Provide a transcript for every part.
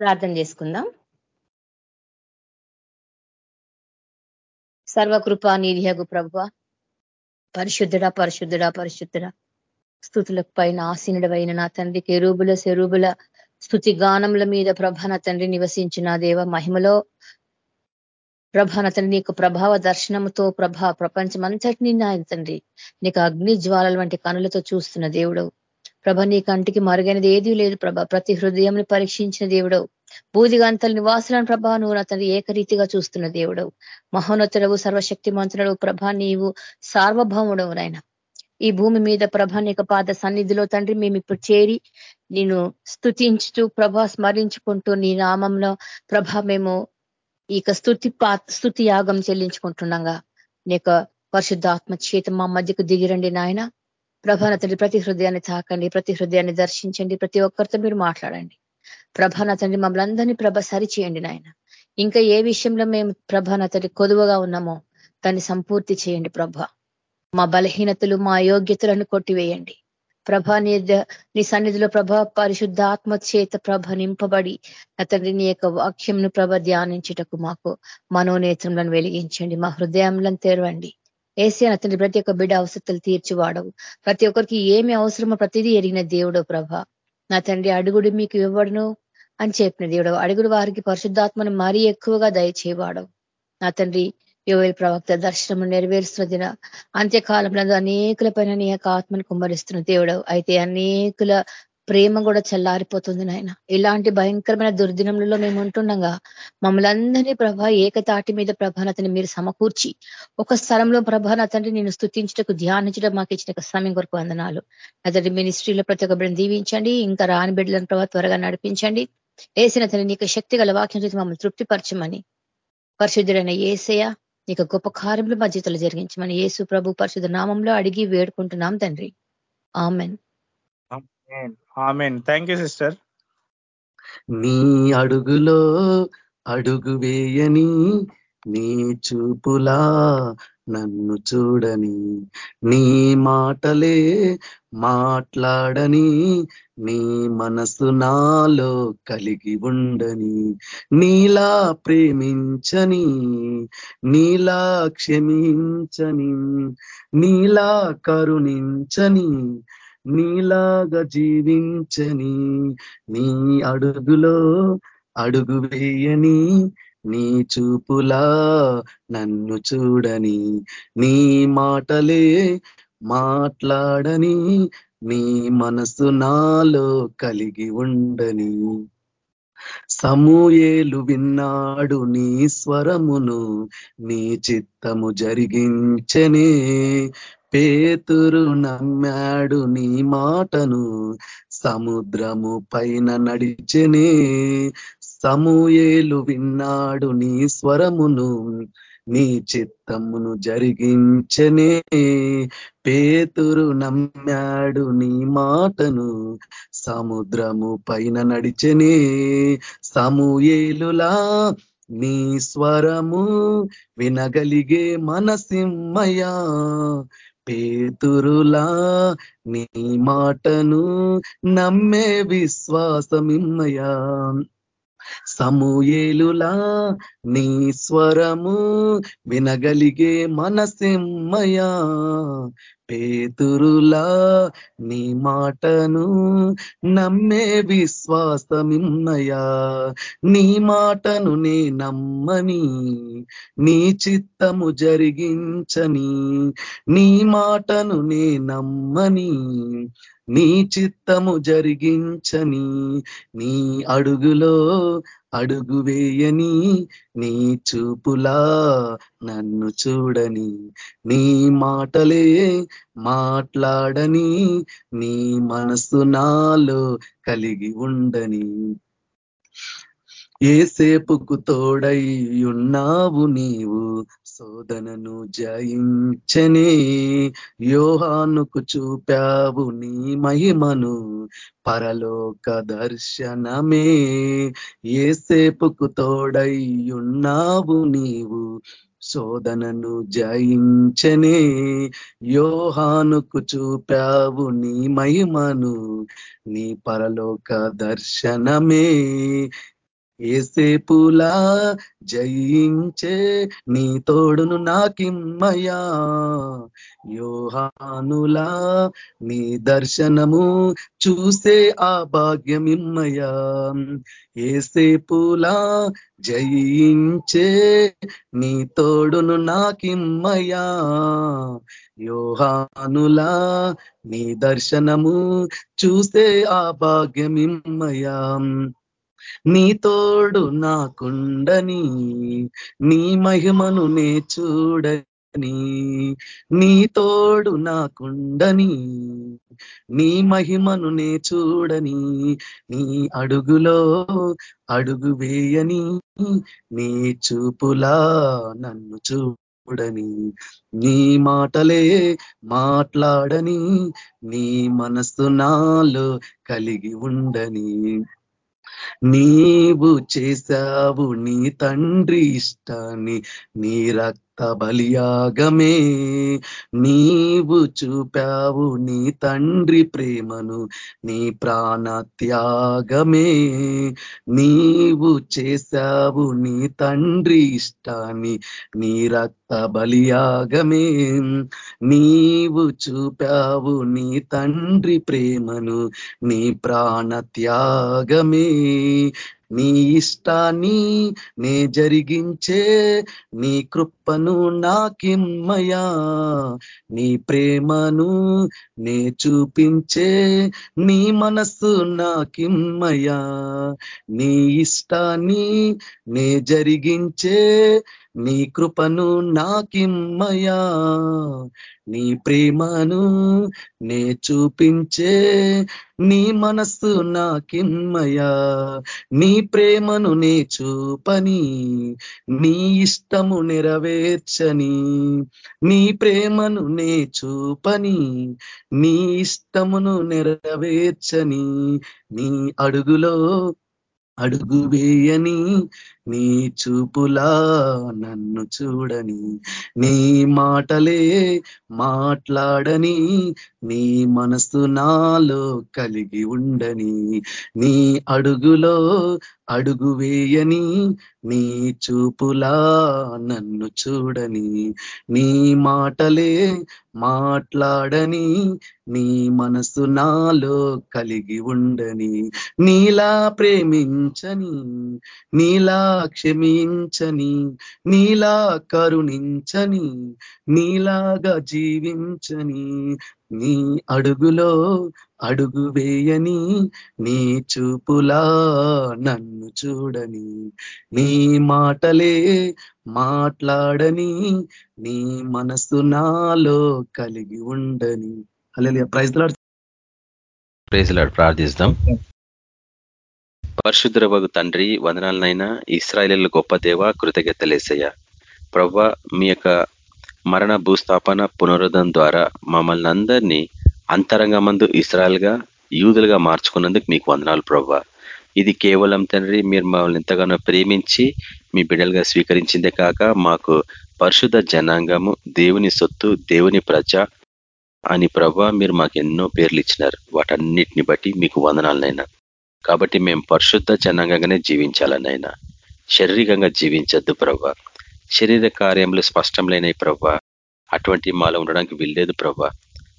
ప్రార్థన చేసుకుందాం. సర్వకృప నిధియగు ప్రభ పరిశుద్ధుడ పరిశుద్ధుడ పరిశుద్ధుడ స్థుతులకు పైన ఆసీనుడవైన నా తండ్రి కెరూబుల శరూబుల స్థుతి గానముల మీద ప్రభాన తండ్రి నివసించిన దేవ మహిమలో ప్రభాన తండ్రి నీకు ప్రభావ దర్శనముతో ప్రపంచం ప్రపంచమంతటినీ నా తండ్రి నీకు అగ్ని జ్వాలల వంటి కనులతో చూస్తున్న దేవుడవు. ప్రభ నీ కంటికి మరుగైనది ఏదీ లేదు ప్రభ. ప్రతి హృదయంని పరీక్షించిన దేవుడవు బూదిగాంతల నివాసులను ప్రభా నువ్వు అతని ఏకరీతిగా చూస్తున్న దేవుడవు మహోన్నతుడవు సర్వశక్తి మంత్రుడవు ప్రభ నీవు సార్వభౌముడవు నాయన. ఈ భూమి మీద ప్రభ నీక పాద సన్నిధిలో తండ్రి మేము ఇప్పుడు చేరి నేను స్థుతించుతూ ప్రభ స్మరించుకుంటూ నీ నామంలో ప్రభ మేము ఇక స్థుతి స్థుతి యాగం చెల్లించుకుంటుండగా నీక పరిశుద్ధాత్మ చేత మా మధ్యకు దిగిరండి నాయన. ప్రభాన తండ్రి ప్రతి హృదయాన్ని తాకండి ప్రతి హృదయాన్ని దర్శించండి ప్రతి ఒక్కరితో మీరు మాట్లాడండి. ప్రభాన తండ్రి మమ్మల్ని అందరినీ ప్రభ సరిచేయండి నాయన. ఇంకా ఏ విషయంలో మేము ప్రభాన తండ్రి కొదువగా ఉన్నామో దాన్ని సంపూర్తి చేయండి ప్రభ. మా బలహీనతలు మా యోగ్యతలను కొట్టివేయండి. ప్రభ నీ నీ సన్నిధిలో ప్రభ పరిశుద్ధ ఆత్మ చేత ప్రభ నింపబడి అతడి నీ యొక్క వాక్యంను ప్రభ ధ్యానించుటకు మాకు మనోనేత్రంలను వెలిగించండి. మా హృదయంలను తెరవండి. ఏసీ అతని ప్రతి ఒక్క బిడ్డ అవసరతలు తీర్చివాడవు. ప్రతి ఒక్కరికి ఏమి అవసరమో ప్రతిదీ ఎరిగిన దేవుడు ప్రభ. నా తండ్రి అడుగుడు మీకు ఇవ్వడును అని చెప్పిన దేవుడు అడుగుడు వారికి పరిశుద్ధాత్మను మరీ ఎక్కువగా దయచేవాడవు. నా తండ్రి యువల్ ప్రవక్త దర్శనము నెరవేరుస్తున్న దిన అంత్యకాలంలో అనేకుల పైన నీ యొక్క ఆత్మను కుమ్మరిస్తున్న దేవుడు అయితే అనేకుల ప్రేమ కూడా చల్లారిపోతుంది నాయన. ఇలాంటి భయంకరమైన దుర్దినములలో మేము ఉంటుండగా మమ్మల్ని అందరినీ ప్రభ ఏకతాటి మీద ప్రభానతని మీరు సమకూర్చి ఒక స్థలంలో ప్రభానతండి నేను స్థుతించటకు ధ్యానించడం మాకు ఇచ్చిన సమయం కొరకు వందనాలు. అతడి మినిస్ట్రీలో ప్రతి ఒక్క బిడ్డను దీవించండి ఇంకా రాని బిడ్డలను ప్రభావ త్వరగా నడిపించండి. వేసిన తన నీకు శక్తి గల వాక్యం చేసి మమ్మల్ని తృప్తిపరచమని. పరిశుద్ధుడైన ఏసయ నీకు గొప్ప కార్యములు మధ్యతలు జరిగించమని. ఏసు ప్రభు పరిశుద్ధ నామంలో అడిగి వేడుకుంటున్నాం తండ్రి. Amen. Amen thank you sister నీ అడుగులో అడుగు వేయని నీ చూపులా నన్ను చూడని నీ మాటలే మాట్లాడని నీ మనసు నాలో కలిగి ఉండని నీలా ప్రేమించని నీలా క్షమించని నీలా కరుణించని నీలాగా జీవించని నీ అడుగులో అడుగు వేయని నీ చూపులా నన్ను చూడని నీ మాటలే మాట్లాడని నీ మనసు నాలో కలిగి ఉండని. సమూయేలు విన్నాడు నీ స్వరమును నీ చిత్తము జరిగించనే పేతురు నమ్మాడు నీ మాటను సముద్రము పైన నడిచెనే. సమూయేలు విన్నాడు నీ స్వరమును నీ చిత్తమును జరిగించనే. పేతురు నమ్మాడు నీ మాటను సముద్రము పైన నడిచెనే. సమూయేలులా నీ స్వరము వినగలిగే మనసిమ్మయా. పేతురులా నీ మాటను నమ్మే విశ్వాసమిమ్మయా. సమూయేలులా నీ స్వరము వినగలిగే మనసిమ్మయా. పేతురులా నీ మాటను నమ్మే విశ్వాసమిమ్మయా నీ మాటను నే నమ్మని నీ చిత్తము జరిగించని నీ మాటను నే నమ్మని నీ చిత్తము జరిగించని నీ అడుగులో అడుగు వేయని నీ చూపులా నన్ను చూడని నీ మాటలే మాట్లాడని నీ మనసు నాలో కలిగి ఉండని. ఏసేపుకు తోడై ఉన్నావు నీవు శోధనను జయించనే యోహానుకు చూపావు నీ మహిమను. పరలోక దర్శనమే ఏసేపుకు తోడయ్యున్నావు నీవు. శోధనను జయించనే యోహానుకు చూపావు నీ మహిమను. నీ పరలోక దర్శనమే ఏసేపులా జయించే నీ తోడును నాకిమ్మయా యోహానులా నీ దర్శనము చూసే ఆ భాగ్యమిమ్మయా ఏసేపులా జయించే నీ తోడును నాకిమ్మయా యోహానులా నీ దర్శనము చూసే ఆ భాగ్యమిమ్మయా నీ తోడు నాకుండని నీ మహిమను నే చూడని నీ తోడు నాకుండని నీ మహిమను నే చూడని నీ అడుగులో అడుగు వేయని నీ చూపులా నన్ను చూడని నీ మాటలే మాట్లాడని నీ మనస్సు నాలో కలిగి ఉండని. నీవు చేశావు నీ తండ్రి ఇష్టాన్ని నీ రక్త బలియాగమే నీవు చూపావు నీ తండ్రి ప్రేమను నీ ప్రాణ త్యాగమే. నీవు చేశావు నీ తండ్రి ఇష్టాన్ని నీ రక్త బలియాగమే. నీవు చూపావు నీ తండ్రి ప్రేమను నీ ప్రాణ త్యాగమే. నీ ఇష్టాన్ని నే జరిగించే నీ కృపను నాకిమ్మయా. నీ ప్రేమను నే చూపించే నీ మనస్సు నాకిమ్మయా. నీ ఇష్టాన్ని నే జరిగించే నీ కృపను నాకిమ్మయా. నీ ప్రేమను నే చూపించే నీ మనస్సు నాకిమ్మయా నీ ప్రేమను నే చూపని నీ ఇష్టము నెరవేర్చని నీ ప్రేమను నే చూపని నీ ఇష్టమును నెరవేర్చని నీ అడుగులో అడుగు వేయని నీ చూపులా నన్ను చూడని నీ మాటలే మాట్లాడని నీ మనసు నాలో కలిగి ఉండని నీ అడుగులో అడుగు వేయని నీ చూపులా నన్ను చూడని నీ మాటలే మాట్లాడని నీ మనసు నాలో కలిగి ఉండని నీలా ప్రేమించని నీలా క్షమించని నీలా కరుణించని నీలాగా జీవించని నీ అడుగులో అడుగు వేయని నీ చూపులా నన్ను చూడని నీ మాటలే మాట్లాడని నీ మనసు నాలో కలిగి ఉండని. అలా ప్రైజ్ ప్రైజ్ ప్రార్థిస్తాం. పరిశుద్ర వగు తండ్రి వదనాలనైనా ఇస్రాయలీల గొప్ప దేవ కృతజ్ఞతలేసయ్య ప్రవ్వ మీ యొక్క మరణ భూస్థాపన పునరుద్ధం ద్వారా మమ్మల్ని అందరినీ అంతరంగమందు ఇస్రాయల్గా యూదులుగా మార్చుకున్నందుకు మీకు వందనాలు ప్రవ్వ ఇది కేవలం తండ్రి మీరు మమ్మల్ని ఎంతగానో ప్రేమించి మీ బిడ్డలుగా స్వీకరించిందే కాక మాకు పరిశుద్ధ జనాంగము దేవుని సొత్తు దేవుని ప్రజ అని ప్రభా మీరు మాకు ఎన్నో పేర్లు ఇచ్చినారు. వాటన్నిటిని బట్టి మీకు వందనాలనైనా. కాబట్టి మేము పరిశుద్ధ జనాంగంగానే జీవించాలనైనా. శారీరకంగా జీవించద్దు ప్రవ్వ శరీర కార్యములు స్పష్టం లేని ప్రవ్వ అటువంటి మాలో ఉండడానికి వీల్లేదు ప్రవ్వ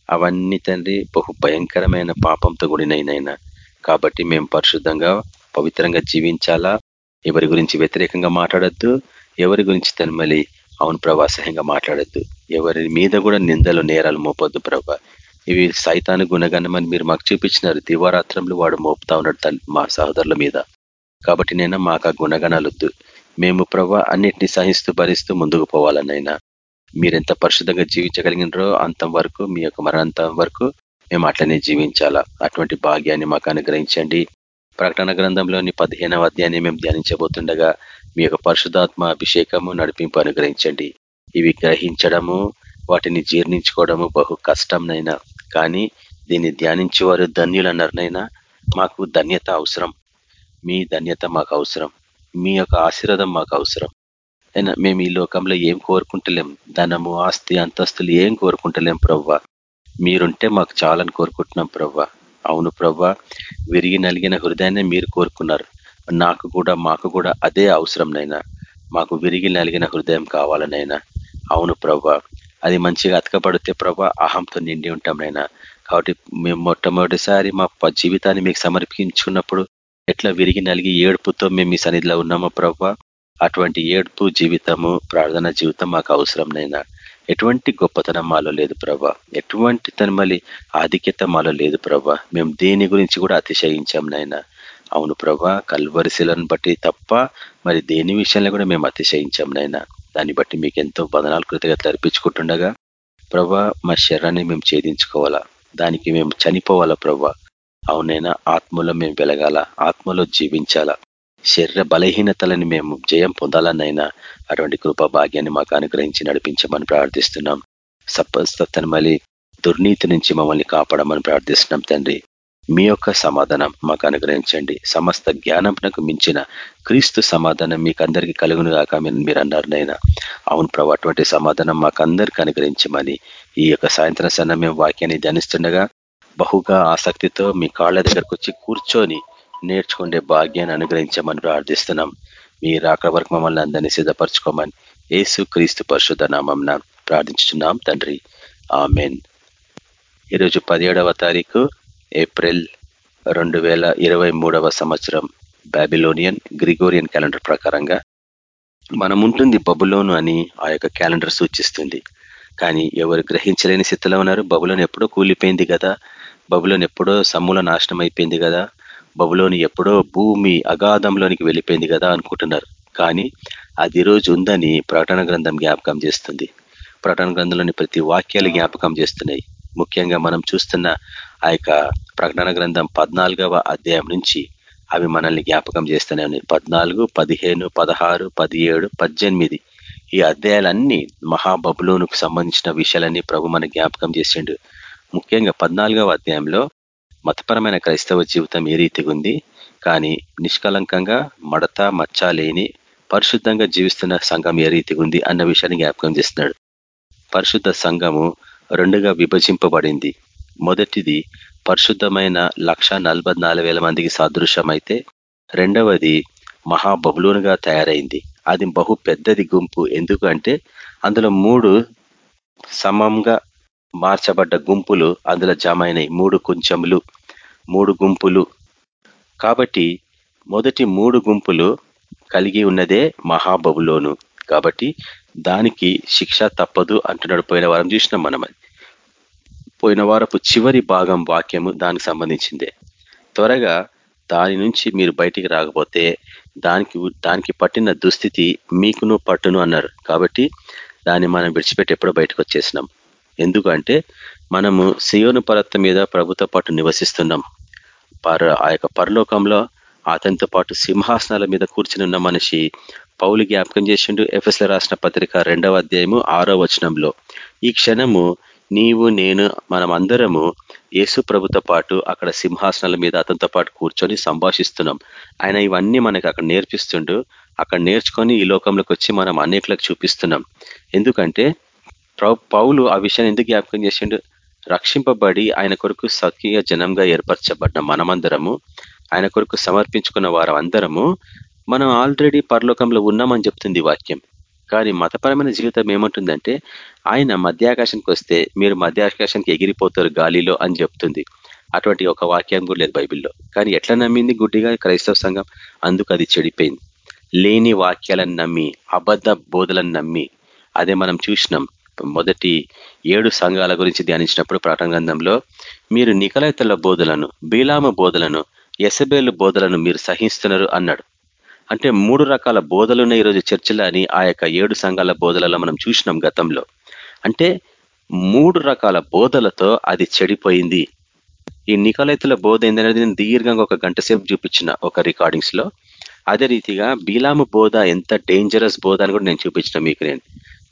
అవన్నీ తండ్రి బహు భయంకరమైన పాపంతో కూడినైనా కాబట్టి మేము పరిశుద్ధంగా పవిత్రంగా జీవించాలా? ఎవరి గురించి వ్యతిరేకంగా మాట్లాడద్దు? ఎవరి గురించి తనమలి అవును ప్రభాసహంగా మాట్లాడద్దు? ఎవరి మీద కూడా నిందలు నేరాలు మోపొద్దు ప్రభా. ఇవి సైతాను గుణగణమని మీరు మాకు చూపించినారు. దివారాత్రంలో వాడు మోపుతా ఉన్నాడు మా సహోదరుల మీద. కాబట్టి నేను మాకు ఆ గుణగణాలొద్దు. మేము ప్రభా అన్నిటిని సహిస్తూ భరిస్తూ ముందుకు పోవాలనైనా. మీరెంత పరిశుద్ధంగా జీవించగలిగినరో అంతం వరకు మీ యొక్క మరణంతం వరకు మేము అట్లనే జీవించాలా? అటువంటి భాగ్యాన్ని మాకు అనుగ్రహించండి. ప్రకటన గ్రంథంలోని పదిహేనవ అధ్యాయాన్ని మేము ధ్యానించబోతుండగా మీ యొక్క పరిశుధాత్మ అభిషేకము నడిపింపు అనుగ్రహించండి. ఇవి గ్రహించడము వాటిని జీర్ణించుకోవడము బహు కష్టంనైనా కానీ దీన్ని ధ్యానించేవారు ధన్యులన్నారనైనా మాకు ధన్యత అవసరం. మీ ధన్యత మాకు అవసరం. మీ యొక్క ఆశీర్వాదం మాకు అవసరం. అయినా మేము ఈ లోకంలో ఏం కోరుకుంటలేం. ధనము ఆస్తి అంతస్తులు ఏం కోరుకుంటలేం ప్రవ్వా. మీరుంటే మాకు చాలని కోరుకుంటున్నాం ప్రవ్వా. అవును ప్రవ్వా విరిగి నలిగిన హృదయాన్ని మీరు కోరుకున్నారు. నాకు కూడా మాకు కూడా అదే అవసరం నైనా. మాకు విరిగి నలిగిన హృదయం కావాలనైనా అవును ప్రభా అది మంచిగా అతకబడితే ప్రభా అహంతో నిండి ఉంటాం నైనా. కాబట్టి మేము మొట్టమొదటిసారి మా జీవితాన్ని మీకు సమర్పించుకున్నప్పుడు ఎట్లా విరిగి నలిగి ఏడుపుతో మేము మీ సన్నిధిలో ఉన్నామో ప్రభా అటువంటి ఏడుపు జీవితము ప్రార్థన జీవితం మాకు అవసరం నైనా. ఎటువంటి గొప్పతనం మాలో లేదు ప్రభా. ఎటువంటి తనమలి ఆధిక్యత మాలో లేదు ప్రభా. మేము దేని గురించి కూడా అతిశయించాం నైనా. అవును ప్రభా కల్వరిశీలను బట్టి తప్ప మరి దేని విషయంలో కూడా మేము అతిశయించాం నైనా. దాన్ని బట్టి మీకు ఎంతో బదనాలు కృతజ్ఞతలు అర్పించుకుంటుండగా ప్రభా మా శరీరాన్ని మేము ఛేదించుకోవాలా? దానికి మేము చనిపోవాలా ప్రభా? అవునైనా ఆత్మలో మేము వెలగాల? ఆత్మలో జీవించాలా? శరీర బలహీనతలని మేము జయం పొందాలనైనా అటువంటి కృపా భాగ్యాన్ని మాకు అనుగ్రహించి నడిపించమని ప్రార్థిస్తున్నాం. సప్పస్తని మళ్ళీ దుర్నీతి నుంచి మమ్మల్ని కాపాడమని ప్రార్థిస్తున్నాం తండ్రి. మీ యొక్క సమాధానం మాకు అనుగ్రహించండి. సమస్త జ్ఞానంకు మించిన క్రీస్తు సమాధానం మీకు అందరికీ కలుగును కాక మీరు అన్నారు నైనా. అవును ప్రభు అటువంటి సమాధానం మాకు అందరికీ అనుగ్రహించమని ఈ యొక్క సాయంత్రం సన్న మేము వాక్యాన్ని ధ్యానిస్తుండగా బహుగా ఆసక్తితో మీ కాళ్ళ దగ్గరకు వచ్చి కూర్చొని నేర్చుకునే భాగ్యాన్ని అనుగ్రహించమని ప్రార్థిస్తున్నాం. మీ రాక వరకు మమ్మల్ని అందరినీ సిద్ధపరచుకోమని ఏసు క్రీస్తు పరిశుద్ధ నామం ప్రార్థించుతున్నాం తండ్రి. ఆమెన్. ఈరోజు పదిహేడవ తారీఖు ఏప్రిల్ రెండు వేల ఇరవై మూడవ సంవత్సరం బాబిలోనియన్ గ్రిగోరియన్ క్యాలెండర్ ప్రకారంగా మనం ఉంటుంది బబులోను అని ఆ యొక్క క్యాలెండర్ సూచిస్తుంది. కానీ ఎవరు గ్రహించలేని స్థితిలో ఉన్నారు. బబులోని ఎప్పుడో కూలిపోయింది కదా. బబులోని ఎప్పుడో సమూల నాశనం అయిపోయింది కదా. బబులోని ఎప్పుడో భూమి అగాధంలోనికి వెళ్ళిపోయింది కదా అనుకుంటున్నారు. కానీ అది రోజు ఉందని ప్రకటన గ్రంథం జ్ఞాపకం చేస్తుంది. ప్రకటన గ్రంథంలోని ప్రతి వాక్యాలు జ్ఞాపకం చేస్తున్నాయి. ముఖ్యంగా మనం చూస్తున్న ఆ యొక్క ప్రకటన గ్రంథం పద్నాలుగవ అధ్యాయం నుంచి అవి మనల్ని జ్ఞాపకం చేస్తూనే ఉన్నాయి. పద్నాలుగు పదిహేను పదహారు పదిహేడు పద్దెనిమిది ఈ అధ్యాయాలన్నీ మహాబబులోనుకు సంబంధించిన విషయాలన్నీ ప్రభు మన జ్ఞాపకం చేసిండు. ముఖ్యంగా పద్నాలుగవ అధ్యాయంలో మతపరమైన క్రైస్తవ జీవితం ఏ రీతిగా ఉంది? కానీ నిష్కలంకంగా మడత మచ్చ లేని పరిశుద్ధంగా జీవిస్తున్న సంఘం ఏ రీతిగా ఉంది అన్న విషయాన్ని జ్ఞాపకం చేస్తున్నాడు. పరిశుద్ధ సంఘము రెండుగా విభజింపబడింది. మొదటిది పరిశుద్ధమైన లక్ష మందికి సాదృశ్యమైతే రెండవది మహాబహులోనుగా తయారైంది. అది బహు పెద్దది గుంపు ఎందుకంటే అందులో మూడు సమంగా మార్చబడ్డ గుంపులు అందులో జమ అయినాయి మూడు కొంచెములు మూడు గుంపులు. కాబట్టి మొదటి మూడు గుంపులు కలిగి ఉన్నదే మహాబబులోను కాబట్టి దానికి శిక్ష తప్పదు అంటున్నాడు. పోయిన వారం చూసినాం మనం అది. పోయిన వారపు చివరి భాగం వాక్యము దానికి సంబంధించిందే. త్వరగా దాని నుంచి మీరు బయటికి రాకపోతే దానికి దానికి పట్టిన దుస్థితి మీకును పట్టును అన్నారు. కాబట్టి దాన్ని మనం విడిచిపెట్టి ఎప్పుడో బయటకు వచ్చేసినాం. ఎందుకంటే మనము సియోను పర్వతం మీద ప్రభుత్వ పాటు నివసిస్తున్నాం. పర్ ఆ యొక్క పరలోకంలో అతనితో పాటు సింహాసనాల మీద కూర్చుని ఉన్న మనిషి పౌలు జ్ఞాపకం చేసిండు ఎఫ్ఎస్ల రాసిన పత్రిక రెండవ అధ్యాయము ఆరో వచనంలో. ఈ క్షణము నీవు నేను మనం అందరము యేసు ప్రభుతో పాటు అక్కడ సింహాసనాల మీద అతనితో పాటు కూర్చొని సంభాషిస్తున్నాం. ఆయన ఇవన్నీ మనకు అక్కడ నేర్పిస్తుండు. అక్కడ నేర్చుకొని ఈ లోకంలోకి వచ్చి మనం అనేకులకు చూపిస్తున్నాం. ఎందుకంటే పౌలు ఆ విషయాన్ని ఎందుకు జ్ఞాపకం చేసిండు? రక్షింపబడి ఆయన కొరకు సఖీయ జనంగా ఏర్పరచబడిన మనమందరము ఆయన కొరకు సమర్పించుకున్న వారు అందరము మనం ఆల్రెడీ పరలోకంలో ఉన్నామని చెప్తుంది వాక్యం. కానీ మతపరమైన జీవితం ఏమంటుందంటే ఆయన మధ్యాకాశానికి వస్తే మీరు మధ్యాకాశానికి ఎగిరిపోతారు గాలిలో అని చెప్తుంది. అటువంటి ఒక వాక్యం కూడా లేదు బైబిల్లో. కానీ ఎట్లా నమ్మింది గుడ్డిగా క్రైస్తవ సంఘం? అందుకు అది చెడిపోయింది. లేని వాక్యాలను నమ్మి అబద్ధ బోధలను నమ్మి అదే మనం చూసినాం. మొదటి ఏడు సంఘాల గురించి ధ్యానించినప్పుడు ప్రకటన గ్రంథంలో మీరు నికలైతల బోధలను బీలామ బోధలను ఎసబేలు బోధలను మీరు సహిస్తున్నారు అన్నాడు. అంటే మూడు రకాల బోధలున్న ఈరోజు చర్చిలో అని ఆ యొక్క ఏడు సంఘాల బోధలలో మనం చూసినాం గతంలో. అంటే మూడు రకాల బోధలతో అది చెడిపోయింది. ఈ నికలైతుల బోధ ఏందనేది నేను దీర్ఘంగా ఒక గంట సేపు చూపించిన ఒక రికార్డింగ్స్లో అదే రీతిగా బీలాము బోధ ఎంత డేంజరస్ బోధ అని కూడా నేను చూపించిన మీకు నేను.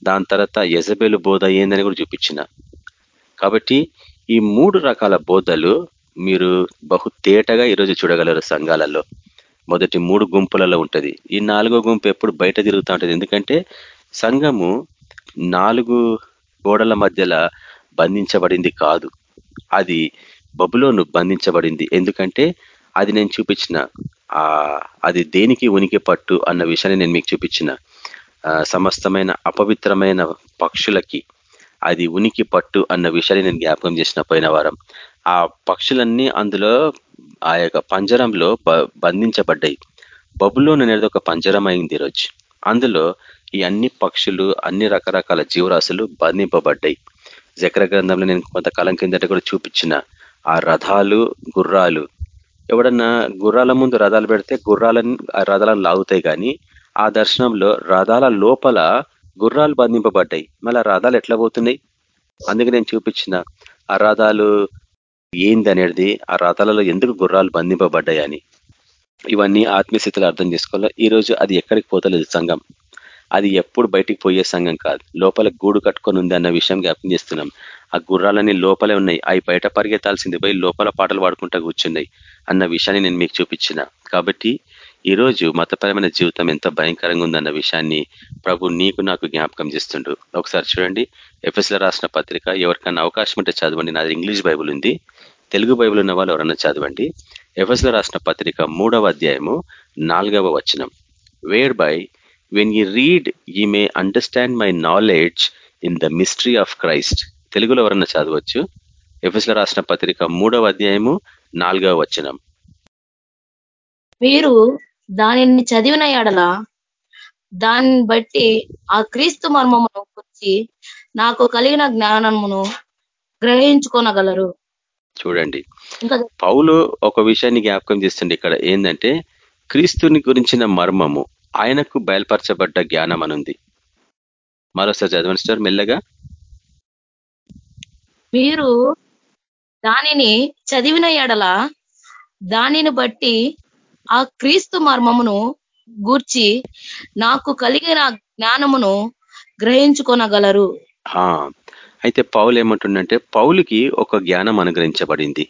దాని తర్వాత యజబేలు బోధ ఏందని కూడా చూపించిన. కాబట్టి ఈ మూడు రకాల బోధలు మీరు బహు తేటగా ఈరోజు చూడగలరు సంఘాలలో. మొదటి మూడు గుంపులలో ఉంటుంది. ఈ నాలుగో గుంపు ఎప్పుడు బయట తిరుగుతూ ఉంటుంది. ఎందుకంటే సంఘము నాలుగు గోడల మధ్యలో బంధించబడింది కాదు. అది బబులోను బంధించబడింది. ఎందుకంటే అది నేను చూపించిన. అది దేనికి ఉనికి పట్టు అన్న విషయాన్ని నేను మీకు చూపించిన. సమస్తమైన అపవిత్రమైన పక్షులకి అది ఉనికి పట్టు అన్న విషయాన్ని నేను జ్ఞాపకం చేసిన పోయిన వారం. ఆ పక్షులన్నీ అందులో ఆ యొక్క పంజరంలో బంధించబడ్డాయి. బబులోన్ అనేది ఒక పంజరం అయింది ఈరోజు. అందులో ఈ అన్ని పక్షులు అన్ని రకరకాల జీవరాశులు బంధింపబడ్డాయి. జకర గ్రంథంలో నేను కొంతకాలం కిందట కూడా చూపించిన ఆ రథాలు గుర్రాలు. ఎవడన్నా గుర్రాల ముందు రథాలు పెడితే గుర్రాలను రథాలను లాగుతాయి కానీ ఆ దర్శనంలో రథాల లోపల గుర్రాలు బంధింపబడ్డాయి. మళ్ళీ రథాలు ఎట్లా పోతున్నాయి? అందుకే నేను చూపించిన ఆ రథాలు ఏందనేది ఆ రథాలలో ఎందుకు గుర్రాలు బంధింపబడ్డాయి అని. ఇవన్నీ ఆత్మీయస్థితులు అర్థం చేసుకోవాలి? ఈ రోజు అది ఎక్కడికి పోతలేదు సంఘం. అది ఎప్పుడు బయటికి పోయే సంఘం కాదు. లోపల గూడు కట్టుకొని ఉంది అన్న విషయం జ్ఞాపం చేస్తున్నాం. ఆ గుర్రాలన్నీ లోపలే ఉన్నాయి. అవి బయట పరిగెత్తాల్సింది పోయి లోపల పాటలు పాడుకుంటా కూర్చున్నాయి అన్న విషయాన్ని నేను మీకు చూపించిన. కాబట్టి ఈ రోజు మతపరమైన జీవితం ఎంత భయంకరంగా ఉందన్న విషయాన్ని ప్రభు నీకు నాకు జ్ఞాపకం చేస్తుండు. ఒకసారి చూడండి ఎఫ్ఎస్లో రాసిన పత్రిక ఎవరికైనా అవకాశం ఉంటే చదవండి. నాది ఇంగ్లీష్ బైబుల్ ఉంది. తెలుగు బైబుల్ ఉన్న వాళ్ళు ఎవరన్నా చదవండి. ఎఫ్ఎస్లో రాసిన పత్రిక మూడవ అధ్యాయము నాలుగవ వచనం. Whereby when you read you may understand my knowledge in the mystery of Christ తెలుగులో ఎవరన్నా చదవచ్చు? ఎఫ్ఎస్లో రాసిన పత్రిక మూడవ అధ్యాయము నాలుగవ వచనం. మీరు దానిని చదివిన ఎడల దాన్ని బట్టి ఆ క్రీస్తు మర్మమును గురించి నాకు కలిగిన జ్ఞానమును గ్రహించుకోనగలరు. చూడండి. పౌలు ఒక విషయాన్ని జ్ఞాపకం చేస్తుంది ఇక్కడ. ఏంటంటే క్రీస్తుని గురించిన మర్మము ఆయనకు బయలుపరచబడ్డ జ్ఞానం అనుంది మరోసారి చదవండి సార్ మెల్లగా. మీరు దానిని చదివిన ఎడల దానిని బట్టి ఆ క్రీస్తు మర్మమును గూర్చి నాకు కలిగిన జ్ఞానమును గ్రహించుకొనగలరు. అయితే పౌలు ఏమంటుండంటే పౌలుకి ఒక జ్ఞానం అనుగ్రహించబడింది.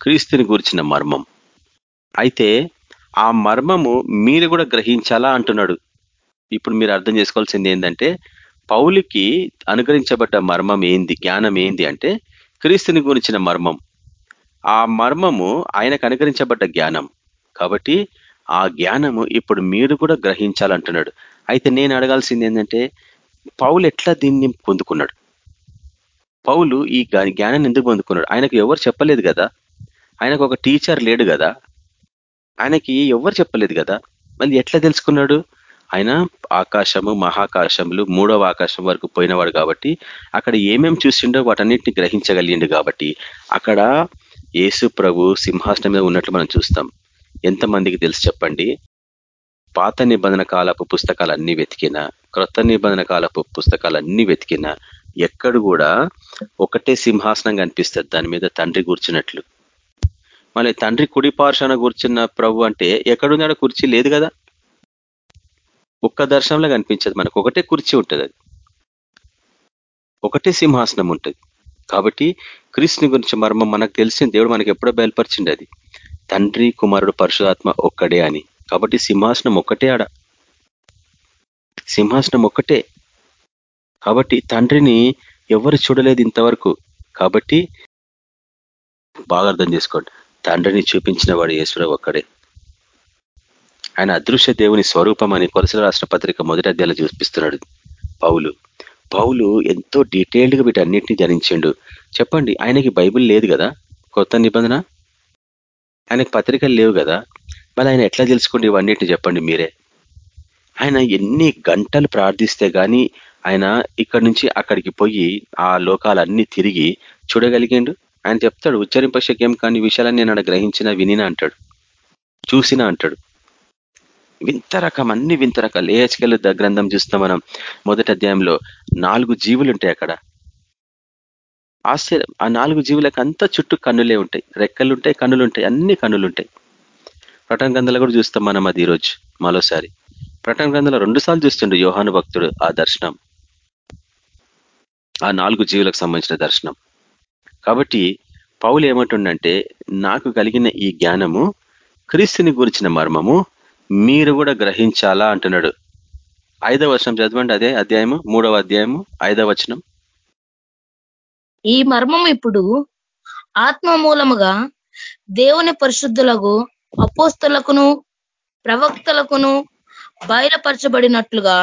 క్రీస్తుని గూర్చిన మర్మం. అయితే ఆ మర్మము మీరు కూడా గ్రహించాలా అంటున్నాడు. ఇప్పుడు మీరు అర్థం చేసుకోవాల్సింది ఏంటంటే పౌలికి అనుగ్రహించబడ్డ మర్మం ఏంది జ్ఞానం ఏంది అంటే క్రీస్తుని గురించిన మర్మం. ఆ మర్మము ఆయనకు అనుగ్రహించబడ్డ జ్ఞానం. కాబట్టి ఆ జ్ఞానము ఇప్పుడు మీరు కూడా గ్రహించాలంటున్నాడు. అయితే నేను అడగాల్సింది ఏంటంటే పౌలు ఎట్లా దీన్ని పొందుకున్నాడు? పౌలు ఈ జ్ఞానాన్ని ఎందుకు పొందుకున్నాడు? ఆయనకు ఎవరు చెప్పలేదు కదా? ఆయనకు ఒక టీచర్ లేడు కదా? ఆయనకి ఎవరు చెప్పలేదు కదా? మళ్ళీ ఎట్లా తెలుసుకున్నాడు? ఆయన ఆకాశము మహాకాశములు మూడవ ఆకాశం వరకు పోయినవాడు కాబట్టి అక్కడ ఏమేం చూసిండో వాటన్నిటిని గ్రహించగలిగిండు కాబట్టి అక్కడ యేసు ప్రభు సింహాసనం మీద ఉన్నట్లు మనం చూస్తాం. ఎంతమందికి తెలుసు చెప్పండి? పాత నిబంధన కాలపు పుస్తకాలు అన్ని వెతికిన క్రొత్త నిబంధన కాలపు పుస్తకాలు అన్ని వెతికిన ఎక్కడ కూడా ఒకటే సింహాసనం కనిపిస్తుంది. దాని మీద తండ్రి కూర్చున్నట్లు. మళ్ళీ తండ్రి కుడి పార్శ్వన కూర్చున్న ప్రభు అంటే ఎక్కడున్నాడో కుర్చీ లేదు కదా? ఒక్క దర్శనంలో కనిపించదు మనకు. ఒకటే కుర్చీ ఉంటుంది అది. ఒకటే సింహాసనం ఉంటుంది. కాబట్టి కృష్ణుని గురించి మర్మం మనకు తెలిసిన దేవుడు మనకి ఎప్పుడో బయలుపరిచిండి అది. తండ్రి కుమారుడు పరశురాత్మ ఒక్కడే అని. కాబట్టి సింహాసనం ఒక్కటే ఆడ. సింహాసనం ఒక్కటే. కాబట్టి తండ్రిని ఎవరు చూడలేదు ఇంతవరకు. కాబట్టి బాగా అర్థం చేసుకోండి. తండ్రిని చూపించిన వాడు ఈశ్వర ఒక్కడే. ఆయన అదృశ్య దేవుని స్వరూపం అని కొలసల రాష్ట్ర పత్రిక మొదటి అధ్యాయులు చూపిస్తున్నాడు పౌలు. పౌలు ఎంతో డీటెయిల్డ్గా వీటన్నిటిని ధ్యానించిండు. చెప్పండి ఆయనకి బైబిల్ లేదు కదా? కొత్త నిబంధన? ఆయనకు పత్రికలు లేవు కదా. మరి ఆయన ఎట్లా తెలుసుకోండి ఇవన్నిటిని చెప్పండి మీరే. ఆయన ఎన్ని గంటలు ప్రార్థిస్తే గాని ఆయన ఇక్కడి నుంచి అక్కడికి పోయి ఆ లోకాలన్నీ తిరిగి చూడగలిగిండు? ఆయన చెప్తాడు ఉచ్చరింపశక్యం కాని విషయాలన్నీ నేను గ్రహించిన వినిన అంటాడు. చూసిన అంటాడు. వింత రకం అన్ని వింత రకాలు. ఏహెచ్కెల్ గ్రంథం చూస్తాం మనం మొదటి అధ్యాయంలో. నాలుగు జీవులు ఉంటాయి అక్కడ. ఆశ్చర్య ఆ నాలుగు జీవులకు అంతా చుట్టూ కన్నులే ఉంటాయి. రెక్కలు ఉంటాయి కన్నులు ఉంటాయి అన్ని కన్నులు ఉంటాయి ప్రటన గ్రంథాలు కూడా చూస్తాం మనం అది ఈరోజు మరోసారి. ప్రటన గ్రంథంలో రెండు సార్లు చూస్తుండే యోహాను భక్తుడు ఆ దర్శనం. ఆ నాలుగు జీవులకు సంబంధించిన దర్శనం. కాబట్టి పౌలు ఏమంటుండంటే నాకు కలిగిన ఈ జ్ఞానము క్రీస్తుని గురించిన మర్మము మీరు కూడా గ్రహించాలా అంటున్నాడు. ఐదవ వచనం చదవండి అదే అధ్యాయము మూడవ అధ్యాయము ఐదవ వచనం. ఈ మర్మం ఇప్పుడు ఆత్మ మూలముగా దేవుని పరిశుద్ధులకు అపోస్తులకును ప్రవక్తలకును బయలుపరచబడినట్లుగా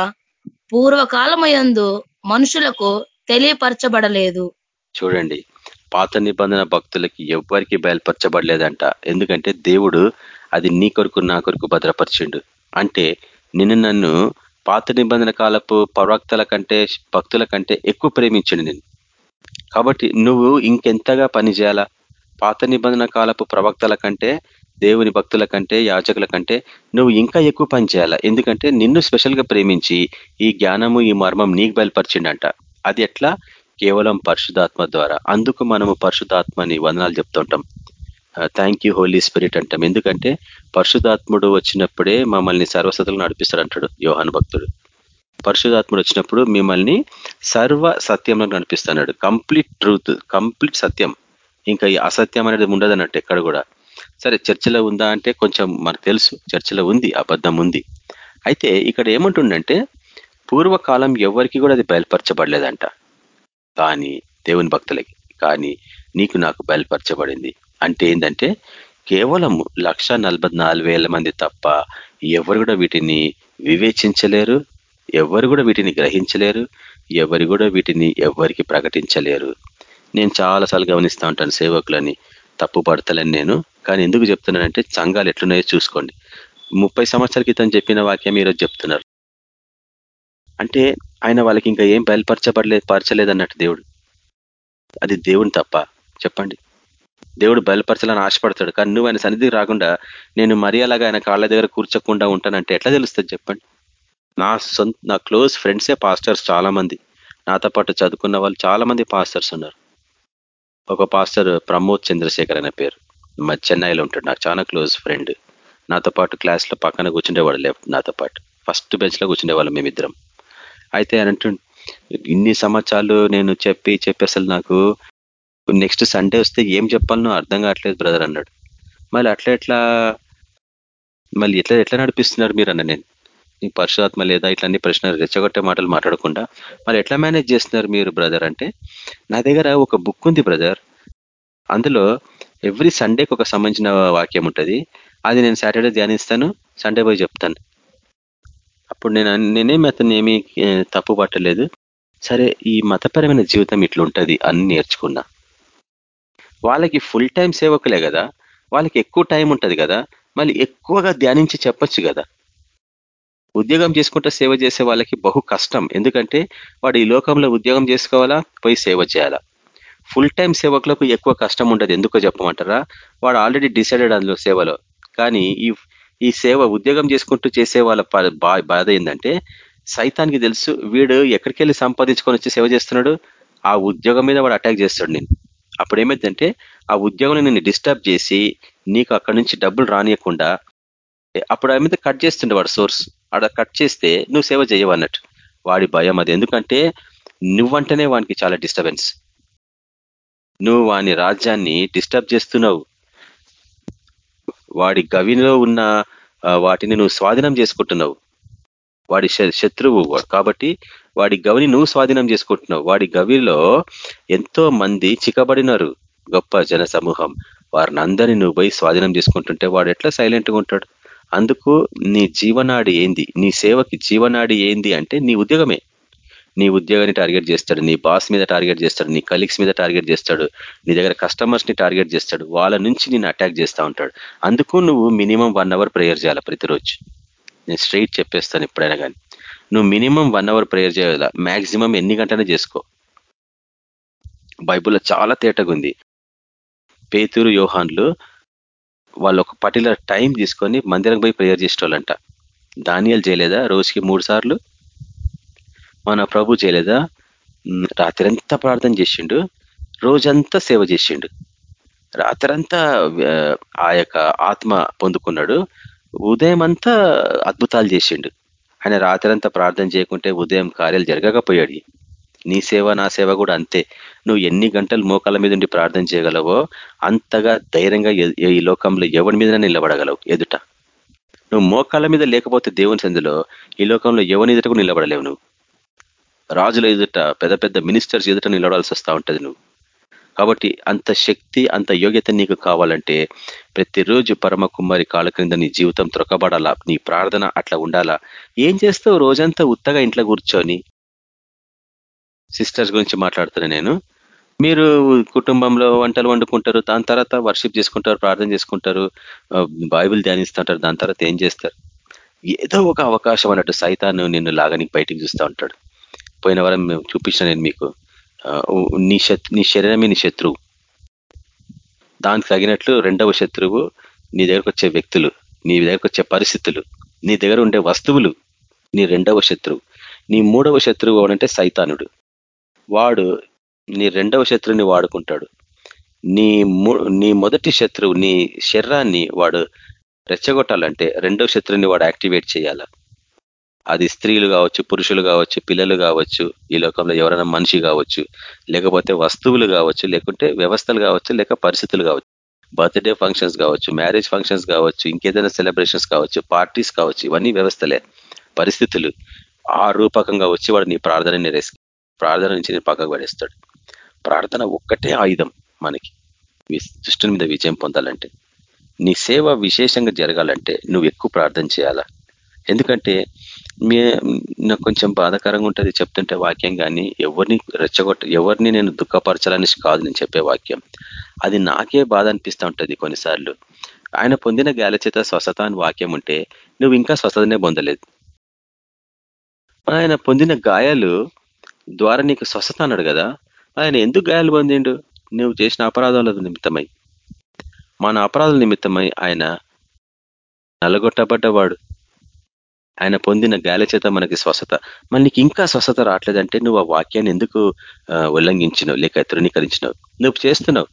పూర్వకాలమయందు మనుషులకు తెలియపరచబడలేదు. చూడండి పాత నిబంధన భక్తులకి ఎవ్వరికి బయలుపరచబడలేదంట. ఎందుకంటే దేవుడు అది నీ కొరకు నా కొరకు భద్రపరిచిండు. అంటే నిన్ను నన్ను పాత నిబంధన కాలపు ప్రవక్తల కంటే భక్తుల కంటే ఎక్కువ ప్రేమించండి నేను కాబట్టి నువ్వు ఇంకెంతగా పని చేయాలా? పాత నిబంధన కాలపు ప్రవక్తల కంటే దేవుని భక్తుల కంటే యాచకుల కంటే నువ్వు ఇంకా ఎక్కువ పని చేయాలా? ఎందుకంటే నిన్ను స్పెషల్గా ప్రేమించి ఈ జ్ఞానము ఈ మర్మం నీకు బయలుపరిచిండంట. అది ఎట్లా? కేవలం పరిశుధాత్మ ద్వారా. అందుకు మనము పరిశుధాత్మని వందనాలు చెప్తుంటాం. థ్యాంక్ యూ హోలీ స్పిరిట్ అంటాం. ఎందుకంటే పరిశుధాత్ముడు వచ్చినప్పుడే మమ్మల్ని సర్వసతులు నడిపిస్తాడు అంటాడు యోహాన్ భక్తుడు. పరిశుధాత్ముడు వచ్చినప్పుడు మిమ్మల్ని సర్వ సత్యంలో నడిపిస్తున్నాడు కంప్లీట్ ట్రూత్ కంప్లీట్ సత్యం. ఇంకా ఈ అసత్యం అనేది ఉండదు ఎక్కడ కూడా. సరే చర్చలో ఉందా అంటే కొంచెం మనకు తెలుసు చర్చలో ఉంది అబద్ధం ఉంది. అయితే ఇక్కడ ఏముంటుందంటే పూర్వకాలం ఎవరికి కూడా అది బయలుపరచబడలేదంట. కానీ దేవుని భక్తులకి కానీ నీకు నాకు బయలుపరచబడింది. అంటే ఏంటంటే కేవలం లక్ష మంది తప్ప ఎవరు కూడా వీటిని వివేచించలేరు ఎవరు కూడా వీటిని గ్రహించలేరు ఎవరు కూడా వీటిని ఎవరికి ప్రకటించలేరు. నేను చాలాసార్లు గమనిస్తూ ఉంటాను సేవకులని తప్పు పడతలని నేను కానీ ఎందుకు చెప్తున్నానంటే సంఘాలు ఎట్లున్నాయో చూసుకోండి. ముప్పై సంవత్సరాల క్రితం చెప్పిన వాక్యం ఈరోజు చెప్తున్నారు. అంటే ఆయన వాళ్ళకి ఇంకా ఏం బయలుపరచబడలేదు పరచలేదు అన్నట్టు దేవుడు. అది దేవుని తప్ప చెప్పండి. దేవుడు బయలుపరచాలని ఆశపడతాడు కానీ నువ్వు ఆయన సన్నిధికి రాకుండా నేను మరీ అలాగా ఆయన కాళ్ళ దగ్గర కూర్చోకుండా ఉంటానంటే ఎట్లా తెలుస్తుంది చెప్పండి. నా సొంత నా క్లోజ్ ఫ్రెండ్సే పాస్టర్స్ చాలా మంది నాతో పాటు చదువుకున్న వాళ్ళు చాలా మంది పాస్టర్స్ ఉన్నారు. ఒక పాస్టర్ ప్రమోద్ చంద్రశేఖర్ అనే పేరు. మా చెన్నైలో ఉంటాడు. నాకు చాలా క్లోజ్ ఫ్రెండ్. నాతో పాటు క్లాస్లో పక్కన కూర్చుండేవాడు లెఫ్ట్ నాతో పాటు. ఫస్ట్ బెంచ్లో కూర్చుండేవాళ్ళం మేమిద్దరం. అయితే ఆయన ఇన్ని సంవత్సరాలు నేను చెప్పి చెప్పి అసలు నాకు నెక్స్ట్ సండే వస్తే ఏం చెప్పాలనో అర్థం కావట్లేదు బ్రదర్ అన్నాడు. మళ్ళీ అట్లా ఎట్లా మళ్ళీ ఎట్లా ఎట్లా నడిపిస్తున్నారు మీరు? అన్న నేను. నీ పరిశుధాత్మ లేదా ఇట్లా అన్ని ప్రశ్నలు రెచ్చగొట్టే మాటలు మాట్లాడకుండా మరి ఎట్లా మేనేజ్ చేస్తున్నారు మీరు బ్రదర్ అంటే నా దగ్గర ఒక బుక్ ఉంది బ్రదర్ అందులో ఎవ్రీ సండేకి ఒక సంబంధించిన వాక్యం ఉంటుంది. అది నేను సాటర్డే ధ్యానిస్తాను సండే పోయి చెప్తాను. అప్పుడు నేను నేనేమి అతను ఏమి తప్పు పట్టలేదు. సరే ఈ మతపరమైన జీవితం ఇట్లుంటుంది అని నేర్చుకున్నా. వాళ్ళకి ఫుల్ టైం సేవకులే కదా. వాళ్ళకి ఎక్కువ టైం ఉంటుంది కదా. మళ్ళీ ఎక్కువగా ధ్యానించి చెప్పొచ్చు కదా. ఉద్యోగం చేసుకుంటే సేవ చేసే వాళ్ళకి బహు కష్టం. ఎందుకంటే వాడు ఈ లోకంలో ఉద్యోగం చేసుకోవాలా? పోయి సేవ చేయాలా? ఫుల్ టైం సేవకులకు ఎక్కువ కష్టం ఉండదు. ఎందుకో చెప్పమంటారా? వాడు ఆల్రెడీ డిసైడెడ్ అందులో సేవలో. కానీ ఈ ఈ సేవ ఉద్యోగం చేసుకుంటూ చేసే వాళ్ళ బాధ ఏంటంటే సైతానికి తెలుసు వీడు ఎక్కడికి వెళ్ళి సంపాదించుకొని వచ్చి సేవ చేస్తున్నాడు? ఆ ఉద్యోగం మీద వాడు అటాక్ చేస్తాడు నేను అప్పుడు ఏమైందంటే ఆ ఉద్యోగం నేను డిస్టర్బ్ చేసి నీకు అక్కడి నుంచి డబ్బులు రానియకుండా అప్పుడు ఆ మీద కట్ చేస్తుండే వాడు సోర్స్ అక్కడ కట్ చేస్తే నువ్వు సేవ చేయవన్నట్టు వాడి భయం అది. ఎందుకంటే నువ్వంటేనే వానికి చాలా డిస్టర్బెన్స్ నువ్వు వాని రాజ్యాన్ని డిస్టర్బ్ చేస్తున్నావు. వాడి గవిలో ఉన్న వాటిని నువ్వు స్వాధీనం చేసుకుంటున్నావు. వాడి శత్రువు కాబట్టి వాడి గవిని నువ్వు స్వాధీనం చేసుకుంటున్నావు. వాడి గవిలో ఎంతో మంది చిక్కబడినారు గొప్ప జన సమూహం వారిని అందరినీ నువ్వు పోయి స్వాధీనం చేసుకుంటుంటే వాడు ఎట్లా సైలెంట్గా ఉంటాడు? అందుకు నీ జీవనాడి ఏంది? నీ సేవకి జీవనాడి ఏంది అంటే నీ ఉద్యోగమే. నీ ఉద్యోగాన్ని టార్గెట్ చేస్తాడు నీ బాస్ మీద టార్గెట్ చేస్తాడు నీ కలీగ్స్ మీద టార్గెట్ చేస్తాడు నీ దగ్గర కస్టమర్స్ని టార్గెట్ చేస్తాడు వాళ్ళ నుంచి నేను అటాక్ చేస్తూ ఉంటాడు. అందుకు నువ్వు మినిమం వన్ అవర్ ప్రేయర్ చేయాలి ప్రతిరోజు? నేను స్ట్రైట్ చెప్పేస్తాను ఎప్పుడైనా కానీ. నువ్వు మినిమం వన్ అవర్ ప్రేయర్ చేయాలా? మ్యాక్సిమం ఎన్ని గంటనే చేసుకో. బైబుల్లో చాలా తేటగా ఉంది యోహాన్లు వాళ్ళు ఒక పర్టికులర్ టైం తీసుకొని మందిరం పోయి ప్రేయర్ చేసేటోళ్ళంట. దానియాలు చేయలేదా? రోజుకి మూడు సార్లు. మన ప్రభు చేయలేదా? రాత్రంతా ప్రార్థన చేసిండు. రోజంతా సేవ చేసిండు. రాత్రంతా ఆ యొక్క ఆత్మ పొందుకున్నాడు. ఉదయం అంతా అద్భుతాలు చేసిండు. ఆయన రాత్రంతా ప్రార్థన చేయకుంటే ఉదయం కార్యాలు జరగకపోయాడు. నీ సేవ నా సేవ కూడా అంతే. నువ్వు ఎన్ని గంటలు మోకాల మీద ఉండి ప్రార్థన చేయగలవో అంతగా ధైర్యంగా ఈ లోకంలో ఎవరి మీద నిలబడగలవు ఎదుట. నువ్వు మోకాళ్ళ మీద లేకపోతే దేవుని సందులో ఈ లోకంలో ఎవరి ఎదుటకు నిలబడలేవు నువ్వు. రాజుల ఎదుట పెద్ద పెద్ద మినిస్టర్స్ ఎదుట నిలబడాల్సి వస్తూ ఉంటుంది నువ్వు. కాబట్టి అంత శక్తి అంత యోగ్యత నీకు కావాలంటే ప్రతిరోజు పరమ కుమారి కాళ్ళ క్రింద నీ జీవితం త్రొక్కబడాలా నీ ప్రార్థన అట్లా ఉండాలా? ఏం చేస్తావు? రోజంతా ఉత్తగా ఇంట్లో కూర్చొని సిస్టర్స్ గురించి మాట్లాడుతున్నా నేను. మీరు కుటుంబంలో వంటలు వండుకుంటారు దాని తర్వాత వర్షిప్ చేసుకుంటారు ప్రార్థన చేసుకుంటారు బైబిల్ ధ్యానిస్తుంటారు దాని తర్వాత ఏం చేస్తారు? ఏదో ఒక అవకాశం అన్నట్టు సైతాన్ని నిన్ను లాగని బయటికి చూస్తూ ఉంటాడు. పోయిన వారం చూపించిన నేను మీకు నీ శత్రు నీ శరీరమే నీ శత్రువు. దానికి తగినట్లు రెండవ శత్రువు నీ దగ్గరకు వచ్చే వ్యక్తులు నీ దగ్గరకు వచ్చే పరిస్థితులు నీ దగ్గర ఉండే వస్తువులు నీ రెండవ శత్రువు. నీ మూడవ శత్రువు అంటే సైతానుడు. వాడు నీ రెండవ శత్రువుని వాడుకుంటాడు. నీ నీ మొదటి శత్రువు నీ శరీరాన్ని వాడు రెచ్చగొట్టాలంటే రెండవ శత్రువుని వాడు యాక్టివేట్ చేయాల. అది స్త్రీలు కావచ్చు పురుషులు కావచ్చు పిల్లలు కావచ్చు ఈ లోకంలో ఎవరైనా మనిషి కావచ్చు లేకపోతే వస్తువులు కావచ్చు లేకుంటే వ్యవస్థలు కావచ్చు లేక పరిస్థితులు కావచ్చు. బర్త్డే ఫంక్షన్స్ కావచ్చు మ్యారేజ్ ఫంక్షన్స్ కావచ్చు ఇంకేదైనా సెలబ్రేషన్స్ కావచ్చు పార్టీస్ కావచ్చు ఇవన్నీ వ్యవస్థలే పరిస్థితులు. ఆ రూపకంగా వచ్చి వాడు నీ ప్రార్థన నిరేసి ప్రార్థన నుంచి నేను పక్కకు పడేస్తాడు. ప్రార్థన ఒక్కటే ఆయుధం మనకి. దుష్టుని మీద విజయం పొందాలంటే. నీ సేవ విశేషంగా జరగాలంటే నువ్వు ఎక్కువ ప్రార్థన చేయాలా? ఎందుకంటే మీ నాకు కొంచెం బాధాకరంగా ఉంటుంది చెప్తుంటే వాక్యం కానీ ఎవరిని రెచ్చగొట్ట ఎవరిని నేను దుఃఖపరచాలని కాదు నేను చెప్పే వాక్యం. అది నాకే బాధ అనిపిస్తూ ఉంటుంది కొన్నిసార్లు. ఆయన పొందిన గాలి చేత స్వస్థత అని వాక్యం ఉంటే నువ్వు ఇంకా స్వస్థతనే పొందలేదు. ఆయన పొందిన గాయాలు ద్వారా నీకు స్వస్థత అన్నాడు కదా? ఆయన ఎందుకు గాయాలు పొందిండు? నువ్వు చేసిన అపరాధాల నిమిత్తమై. మన అపరాధాల నిమిత్తమై ఆయన నలగొట్టబడ్డవాడు ఆయన పొందిన గాయాల చేత మనకి స్వస్థత. మళ్ళీ ఇంకా స్వస్థత రావట్లేదంటే నువ్వు ఆ వాక్యాన్ని ఎందుకు ఉల్లంఘించినావు లేక తృణీకరించినావు నువ్వు చేస్తున్నావు.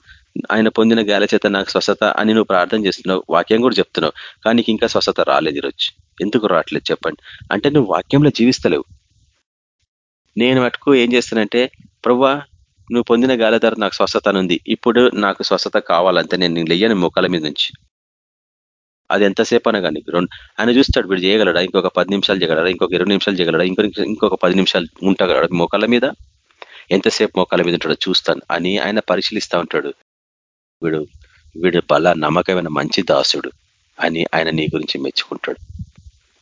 ఆయన పొందిన గాయాల చేత నాకు స్వస్థత అని నువ్వు ప్రార్థన చేస్తున్నావు వాక్యం కూడా చెప్తున్నావు. కానీ ఇంకా స్వస్థత రాలేదు ఈరోజు. ఎందుకు రావట్లేదు చెప్పండి. అంటే నువ్వు వాక్యంలో జీవిస్తలేవు. నేను మటుకు ఏం చేస్తానంటే ప్రవ్వా నువ్వు పొందిన గాలి ధర నాకు స్వస్థత ఉంది. ఇప్పుడు నాకు స్వస్థత కావాలంటే నేను లేయని మొక్కల మీద నుంచి. అది ఎంతసేపు అనగా నీకు రెండు ఆయన చూస్తాడు వీడు చేయగలడా? ఇంకొక పది నిమిషాలు చేయగలడా? ఇంకొక ఇరవై నిమిషాలు చేయగలడా? ఇంకొక ఇంకొక పది నిమిషాలు ఉంటగలడా మోకాల మీద? ఎంతసేపు మోకాల మీద ఉంటాడో చూస్తాను అని ఆయన పరిశీలిస్తూ ఉంటాడు. వీడు వీడు బల నమ్మకమైన మంచి దాసుడు అని ఆయన నీ గురించి మెచ్చుకుంటాడు.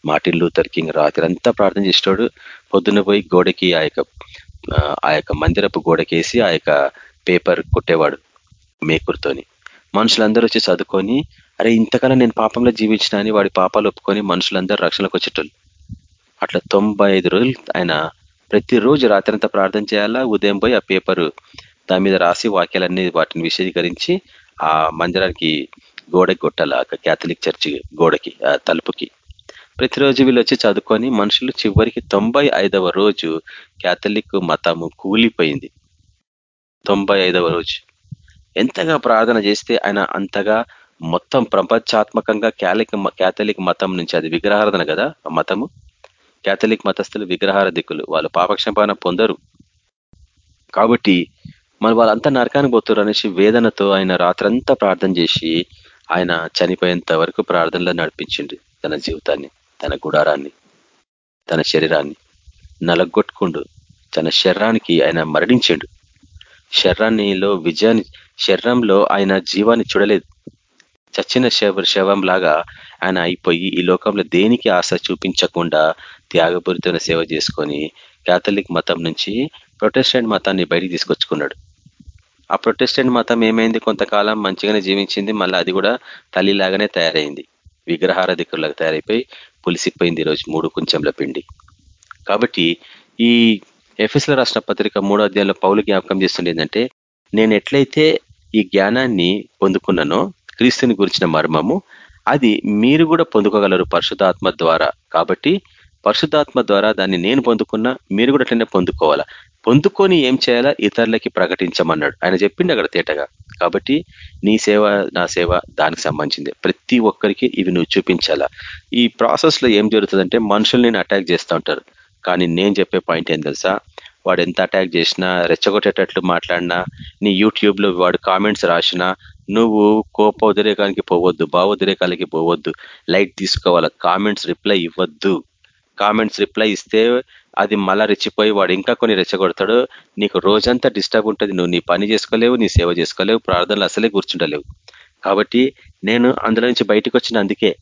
మార్టిన్ లూథర్ కింగ్ రాత్రి అంతా ప్రార్థన చేసేవాడు పొద్దున్న పోయి గోడకి ఆ యొక్క ఆ యొక్క మందిరపు గోడకేసి ఆ యొక్క పేపర్ కొట్టేవాడు మేకుర్తోని. మనుషులందరూ వచ్చి చదువుకొని అరే ఇంతకన్నా నేను పాపంలో జీవించిన అని వాడి పాపాలు ఒప్పుకొని మనుషులందరూ రక్షణకు వచ్చేటోళ్ళు. అట్లా తొంభై రోజులు ఆయన ప్రతిరోజు రాత్రంతా ప్రార్థన చేయాలా? ఉదయం పోయి ఆ పేపరు దాని మీద రాసి వాక్యాలన్నీ వాటిని విశదీకరించి ఆ మందిరానికి గోడకి కొట్టాల? క్యాథలిక్ చర్చి గోడకి తలుపుకి. ప్రతిరోజు వీళ్ళు వచ్చి చదువుకొని మనుషులు చివరికి తొంభై రోజు క్యాథలిక్ మతము కూలిపోయింది. తొంభై రోజు. ఎంతగా ప్రార్థన చేస్తే ఆయన అంతగా మొత్తం ప్రపంచాత్మకంగా క్యాలిక్ క్యాథలిక్ మతం నుంచి అది విగ్రహారాధన కదా మతము? క్యాథలిక్ మతస్థులు విగ్రహార దిక్కులు వాళ్ళు పాపక్షపాన పొందరు. కాబట్టి మరి వాళ్ళంతా నరకానికి పోతారు అనేసి వేదనతో ఆయన రాత్రంతా ప్రార్థన చేసి ఆయన చనిపోయేంత వరకు ప్రార్థనలో నడిపించిండు తన జీవితాన్ని. తన గుడారాన్ని తన శరీరాన్ని నలగొట్టుకుండు. తన శరీరానికి ఆయన మరణించిండు. శరీరాన్నిలో విజయాన్ని శరీరంలో ఆయన జీవాన్ని చూడలేదు. చచ్చిన శవ శవం లాగా ఆయన అయిపోయి ఈ లోకంలో దేనికి ఆశ చూపించకుండా త్యాగపూరితమైన సేవ చేసుకొని క్యాథలిక్ మతం నుంచి ప్రొటెస్టెంట్ మతాన్ని బయటికి తీసుకొచ్చుకున్నాడు. ఆ ప్రొటెస్టెంట్ మతం ఏమైంది? కొంతకాలం మంచిగానే జీవించింది. మళ్ళీ అది కూడా తల్లిలాగానే తయారైంది. విగ్రహారధికులకు తయారైపోయి పులిసిపోయింది ఈరోజు మూడు కుంచెంల పిండి. కాబట్టి ఈ ఎఫ్ఎస్ల రాష్ట్ర పత్రిక మూడో అధ్యాయంలో పౌలు జ్ఞాపకం చేస్తుండే ఏంటంటే నేను ఎట్లయితే ఈ జ్ఞానాన్ని పొందుకున్నానో క్రీస్తుని గురించిన మర్మము అది మీరు కూడా పొందుకోగలరు పరిశుధాత్మ ద్వారా. కాబట్టి పరిశుధాత్మ ద్వారా దాన్ని నేను పొందుకున్నా మీరు కూడా అట్లనే పొందుకోవాలా? పొందుకొని ఏం చేయాలా? ఇతరులకి ప్రకటించమన్నాడు. ఆయన చెప్పిండు అక్కడ తేటగా. కాబట్టి నీ సేవ నా సేవ దానికి సంబంధించింది. ప్రతి ఒక్కరికి ఇవి నువ్వు చూపించాలా? ఈ ప్రాసెస్లో ఏం జరుగుతుందంటే మనుషులు నేను అటాక్ చేస్తూ ఉంటారు. కానీ నేను చెప్పే పాయింట్ ఏం తెలుసా? వాడు ఎంత అటాక్ చేసినా రెచ్చగొట్టేటట్లు మాట్లాడినా నీ యూట్యూబ్లో వాడు కామెంట్స్ రాసినా నువ్వు కోప ఉద్రేకానికి పోవద్దు భావోద్రేకాలకి పోవద్దు. లైట్ తీసుకోవాలా? కామెంట్స్ రిప్లై ఇవ్వద్దు. కామెంట్స్ రిప్లై ఇస్తే అది మళ్ళా రెచ్చిపోయి వాడు ఇంకా కొన్ని రెచ్చగొడతాడు. నీకు రోజంతా డిస్టర్బ్ ఉంటుంది. నువ్వు నీ పని చేసుకోలేవు నీ సేవ చేసుకోలేవు ప్రార్థనలు అసలే కూర్చుండలేవు. కాబట్టి నేను అందులో నుంచి బయటకు వచ్చిన అందుకే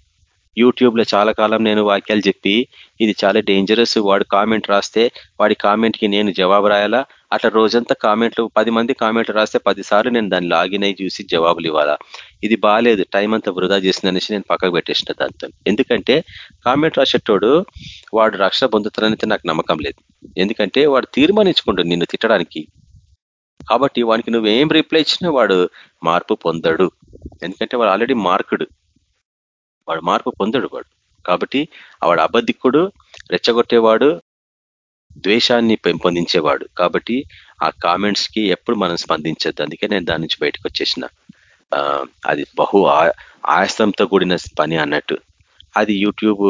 యూట్యూబ్లో చాలా కాలం నేను వాక్యాలు చెప్పి ఇది చాలా డేంజరస్ వాడు కామెంట్ రాస్తే వాడి కామెంట్కి నేను జవాబు రాయాలా? అట్లా రోజంతా కామెంట్లు పది మంది కామెంట్లు రాస్తే పది సార్లు నేను దాన్ని లాగిన్ అయి చూసి జవాబులు ఇవ్వాలా? ఇది బాగాలేదు టైం అంతా వృధా చేసింది అనేసి నేను పక్కకు పెట్టేసిన దాంతో. ఎందుకంటే కామెంట్ రాసేటోడు వాడు రక్షణ పొందుతారనైతే నాకు నమ్మకం లేదు. ఎందుకంటే వాడు తీర్మానించుకుంటు నిన్ను తిట్టడానికి. కాబట్టి వానికి నువ్వేం రిప్లై ఇచ్చినా వాడు మార్పు పొందడు. ఎందుకంటే వాడు ఆల్రెడీ మార్కుడు వాడు మార్పు పొందడు వాడు. కాబట్టి వాడు అబద్ధికుడు రెచ్చగొట్టేవాడు ద్వేషాన్ని పెంపొందించేవాడు. కాబట్టి ఆ కామెంట్స్కి ఎప్పుడు మనం స్పందించద్దు. అందుకే నేను దాని నుంచి బయటకు వచ్చేసిన. అది బహు ఆయాసంతో కూడిన పని అన్నట్టు. అది యూట్యూబ్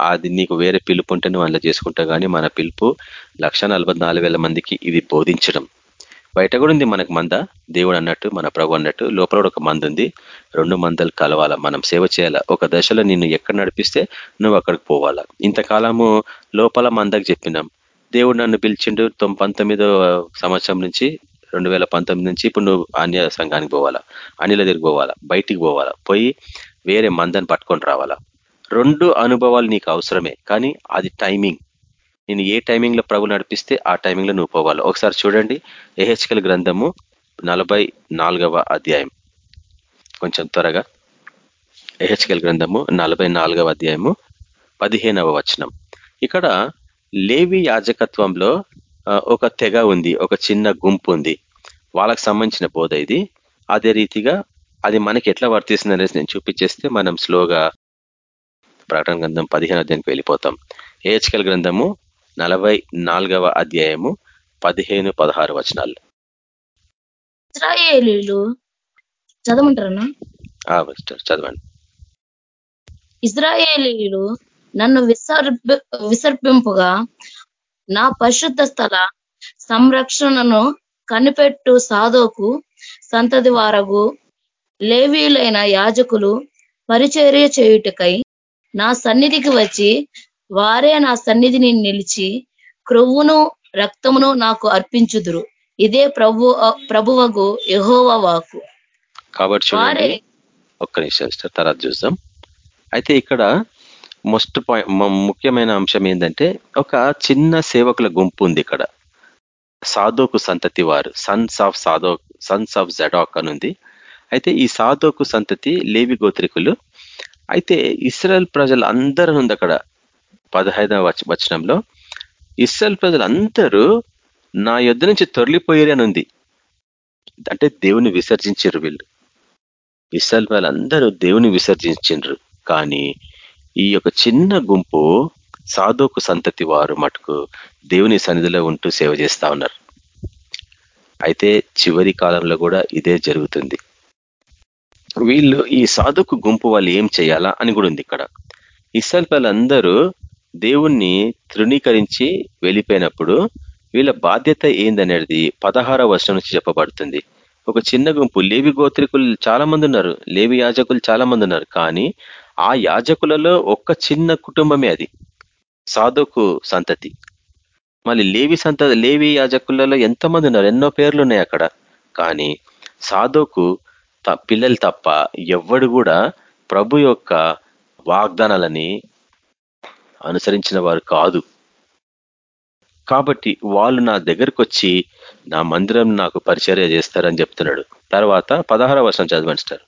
అది నీకు వేరే పిలుపు ఉంటే నువ్వు అందులో చేసుకుంటా కానీ మన పిలుపు లక్ష మందికి ఇది బోధించడం. బయట కూడా ఉంది మనకు మంద. దేవుడు అన్నట్టు మన ప్రభు అన్నట్టు లోపల ఒక మంద ఉంది. రెండు మందలు కలవాల మనం సేవ చేయాలా? ఒక దశలో నిన్ను ఎక్కడ నడిపిస్తే నువ్వు అక్కడికి పోవాలా? ఇంతకాలము లోపల మందకు చెప్పినాం. దేవుడు నన్ను పిలిచిండు పంతొమ్మిదో సంవత్సరం నుంచి రెండు వేల పంతొమ్మిది నుంచి ఇప్పుడు నువ్వు అన్య సంఘానికి పోవాలా? అనిల దగ్గరికి పోవాలా? బయటికి పోవాలా? పోయి వేరే మందని పట్టుకొని రావాలా? రెండు అనుభవాలు నీకు అవసరమే కానీ అది టైమింగ్ నేను ఏ టైమింగ్లో ప్రభు నడిపిస్తే ఆ టైమింగ్లో నువ్వు పోవాలి. ఒకసారి చూడండి ఏహెచ్కల్ గ్రంథము నలభై అధ్యాయం. కొంచెం త్వరగా. ఏహెచ్కల్ గ్రంథము నలభై అధ్యాయము పదిహేనవ వచనం. ఇక్కడ లేవి యాజకత్వంలో ఒక తెగ ఉంది ఒక చిన్న గుంపు ఉంది. వాళ్ళకి సంబంధించిన బోధ ఇది. అదే రీతిగా అది మనకి ఎట్లా వర్తిస్తుంది అనేసి నేను చూపించేస్తే మనం స్లోగా ప్రకటన గ్రంథం పదిహేను అధ్యాయానికి వెళ్ళిపోతాం. ఏహెచ్కల్ గ్రంథము నలభై నాలుగవ అధ్యాయము పదిహేను పదహారు వచనాలు. ఇస్రాయేలీలు చదవమంటారన్నా? చదవండి. ఇజ్రాయేలీలు నన్ను విసర్ప విసర్పింపుగా నా పరిశుద్ధ స్థల సంరక్షణను కనిపెట్టు సాధోకు సంతతి వారగు లేవీలైన యాజకులు పరిచర్య చేయుటకై నా సన్నిధికి వచ్చి వారే నా సన్నిధిని నిలిచి క్రొవ్వును రక్తమును నాకు అర్పించుదురు. ఇదే ప్రభు ప్రభువగు యహోవ వాకు కాబట్టి చూడండి ఒక్క నిమిషం తర్వాత చూద్దాం. అయితే ఇక్కడ మోస్ట్ పాయింట్ ముఖ్యమైన అంశం ఏంటంటే ఒక చిన్న సేవకుల గుంపు ఉంది ఇక్కడ. సాధోకు సంతతి వారు సన్స్ ఆఫ్ సాధో సన్స్ ఆఫ్ జడాక్ అనుంది అయితే ఈ సాధోకు సంతతి లేవి గోత్రికులు. అయితే ఇస్రాయల్ ప్రజలు అందరూ ఉంది అక్కడ పదహైదవ వచనంలో ఇస్రాయల్ ప్రజలందరూ నా యుద్ధ నుంచి తొరలిపోయారు అని ఉంది. అంటే దేవుని విసర్జించారు వీళ్ళు. ఇస్రాయల్ ప్రజలందరూ దేవుని విసర్జించారు కానీ ఈ యొక్క చిన్న గుంపు సాధుకు సంతతి వారు మటుకు దేవుని సన్నిధిలో ఉంటూ సేవ చేస్తా ఉన్నారు. అయితే చివరి కాలంలో కూడా ఇదే జరుగుతుంది. వీళ్ళు ఈ సాధుకు గుంపు వాళ్ళు ఏం చేయాలా అని కూడా ఉంది ఇక్కడ. ఇస్రాయల్ అందరూ దేవుణ్ణి తృణీకరించి వెళ్ళిపోయినప్పుడు వీళ్ళ బాధ్యత ఏందనేది పదహార వర్షం నుంచి చెప్పబడుతుంది. ఒక చిన్న గుంపు లేవి గోత్రికులు చాలా మంది ఉన్నారు లేవి యాజకులు చాలా మంది ఉన్నారు కానీ ఆ యాజకులలో ఒక్క చిన్న కుటుంబమే అది. సాధుకు సంతతి. మళ్ళీ లేవి సంత లేవి యాజకులలో ఎంతమంది ఉన్నారు? ఎన్నో పేర్లు ఉన్నాయి అక్కడ. కానీ సాధుకు పిల్లలు తప్ప ఎవ్వడు కూడా ప్రభు యొక్క వాగ్దానాలని అనుసరించిన వారు కాదు. కాబట్టి వాళ్ళు నా దగ్గరకు వచ్చి నా మందిరం నాకు పరిచర్య చేస్తారని చెప్తున్నాడు. తర్వాత పదహార వర్షం చదవండి సార్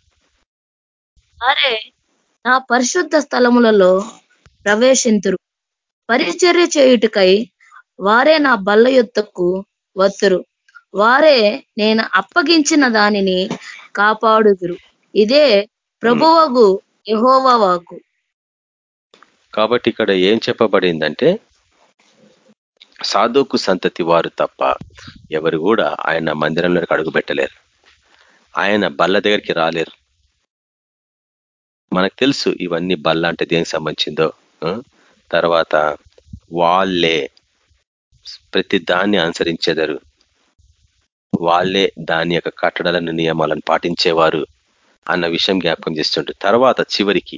అరే నా పరిశుద్ధ స్థలములలో ప్రవేశింతురు. పరిచర్య చేయుటకై వారే నా బల్ల యొత్తకు వత్తురు. వారే నేను అప్పగించిన దానిని కాపాడుదురు. ఇదే ప్రభువగు యహోవాకు కాబట్టి ఇక్కడ ఏం చెప్పబడిందంటే సాధుకు సంతతి వారు తప్ప ఎవరు కూడా ఆయన మందిరంలోకి అడుగు పెట్టలేరు. ఆయన బల్ల దగ్గరికి రాలేరు. మనకు తెలుసు ఇవన్నీ బల్ల అంటే దేనికి సంబంధించిందో తర్వాత వాళ్ళే ప్రతి దాన్ని అనుసరించేదారు. వాళ్ళే దాని యొక్క కట్టడాలను నియమాలను పాటించేవారు అన్న విషయం జ్ఞాపకం చేస్తుంటారు తర్వాత చివరికి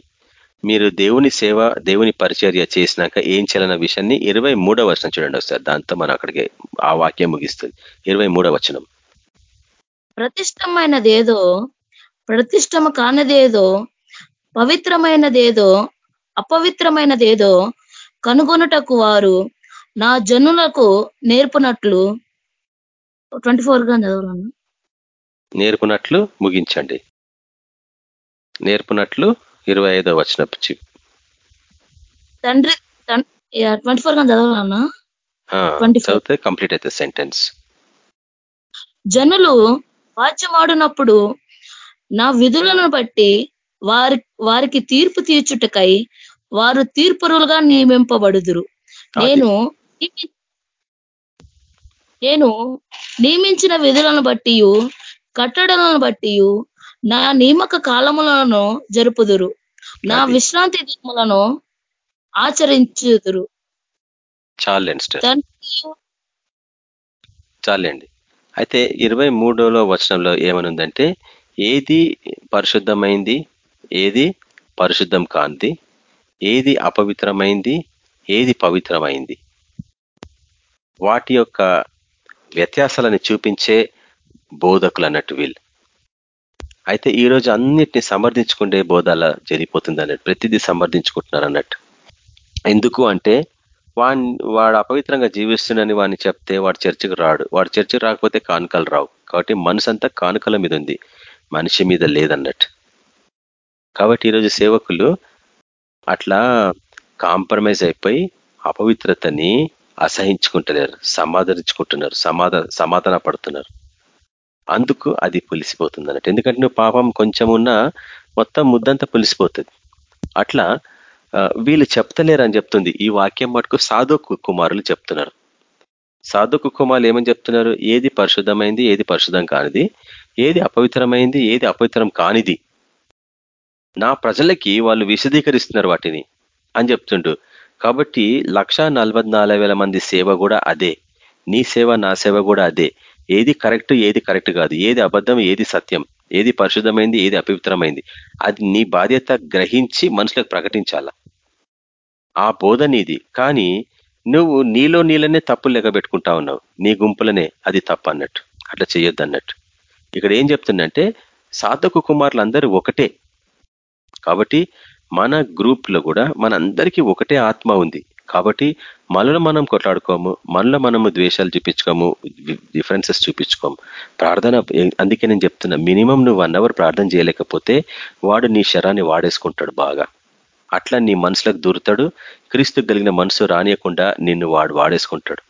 మీరు దేవుని సేవ దేవుని పరిచర్య చేసినాక ఏం చేయాలన్న విషయాన్ని ఇరవై మూడవ వచనం చూడండి ఒకసారి. దాంతో మనం అక్కడికి ఆ వాక్యం ముగిస్తుంది. ఇరవై మూడవ వచనం. ప్రతిష్టమైనదేదో ప్రతిష్టమ కానిదేదో పవిత్రమైనదేదో అపవిత్రమైనదేదో కనుగొనుటకు వారు నా జనులకు నేర్పునట్లు. ట్వంటీ ఫోర్గా చదవాలన్నా? నేర్పునట్లు ముగించండి. నేర్పునట్లు ఇరవై ఐదో వచనం తండ్రి ట్వంటీ ఫోర్ చదవాలన్నా ఆ, 24. చదివితే కంప్లీట్ అవుతుంది సెంటెన్స్ జనులు వాద్యమాడినప్పుడు నా విధులను బట్టి వారి వారికి తీర్పు తీర్చుటకై వారు తీర్పురులుగా నియమింపబడుదురు. నేను నేను నియమించిన విధులను బట్టి కట్టడలను బట్టి నా నియమక కాలములను జరుపుదురు. నా. విశ్రాంతి దినములను ఆచరించుదురు. చాలండి అయితే ఇరవై మూడోలో వచనంలో ఏమనుందంటే ఏది పరిశుద్ధమైంది ఏది పరిశుద్ధం కాంది ఏది అపవిత్రమైంది ఏది పవిత్రమైంది. వాటి యొక్క వ్యత్యాసాలను చూపించే బోధకులు అన్నట్టు వీళ్ళు. అయితే ఈ రోజు అన్నిటిని సమర్థించుకుంటే బోధాల జరిగిపోతుంది అన్నట్టు ప్రతిదీ సమర్థించుకుంటున్నారు అన్నట్టు. ఎందుకు అంటే వాన్ వాడు అపవిత్రంగా జీవిస్తున్నాడని వాడిని చెప్తే వాడు చర్చకు రాడు. వాడు చర్చికి రాకపోతే కానుకలు రావు. కాబట్టి మనసు అంతా కానుకల మీద ఉంది. మనిషి మీద లేదన్నట్టు. కాబట్టి ఈరోజు సేవకులు అట్లా కాంప్రమైజ్ అయిపోయి అపవిత్రతని అసహించుకుంటున్నారు సమాధానించుకుంటున్నారు సమాధాన సమాధాన పడుతున్నారు అందుకు అది పులిసిపోతుంది అన్నట్టు ఎందుకంటే నువ్వు పాపం కొంచెం ఉన్నా మొత్తం ముద్దంతా పులిసిపోతుంది. అట్లా వీళ్ళు చెప్తలేరు అని చెప్తుంది. ఈ వాక్యం మటుకు సాధుకు కుమారులు చెప్తున్నారు. సాధుకు కుమారులు ఏమని చెప్తున్నారు? ఏది పరిశుద్ధమైంది ఏది పరిశుద్ధం కానిది. ఏది అపవిత్రమైంది ఏది అపవిత్రం కానిది. నా ప్రజలకి వాళ్ళు విశదీకరిస్తున్నారు వాటిని అని చెప్తుండు. కాబట్టి లక్ష మంది సేవ కూడా అదే. నీ సేవ నా సేవ కూడా అదే. ఏది కరెక్ట్ ఏది కరెక్ట్ కాదు. ఏది అబద్ధం ఏది సత్యం. ఏది పరిశుద్ధమైంది ఏది అపవిత్రమైంది. అది నీ బాధ్యత గ్రహించి మనుషులకు ప్రకటించాల. ఆ బోధ నీది. కానీ నువ్వు నీలో నీళ్ళనే తప్పులు లెక్క పెట్టుకుంటా ఉన్నావు. నీ గుంపులనే అది తప్పు అన్నట్టు. అట్లా చేయొద్దు అన్నట్టు. ఇక్కడ ఏం చెప్తుందంటే సాధకు కుమారులందరూ ఒకటే. కాబట్టి మన గ్రూప్లో కూడా మనందరికీ ఒకటే ఆత్మ ఉంది. కాబట్టి మనలో మనం కొట్లాడుకోము మనలో మనము ద్వేషాలు చూపించుకోము డిఫరెన్సెస్ చూపించుకోము. ప్రార్థన అందుకే నేను చెప్తున్నా మినిమం నువ్వు వన్ అవర్ ప్రార్థన చేయలేకపోతే వాడు నీ శరాన్ని వాడేసుకుంటాడు బాగా. అట్లా నీ మనసులకు దూరుతాడు క్రీస్తు కలిగిన మనసు రానియకుండా నిన్ను వాడు వాడేసుకుంటాడు.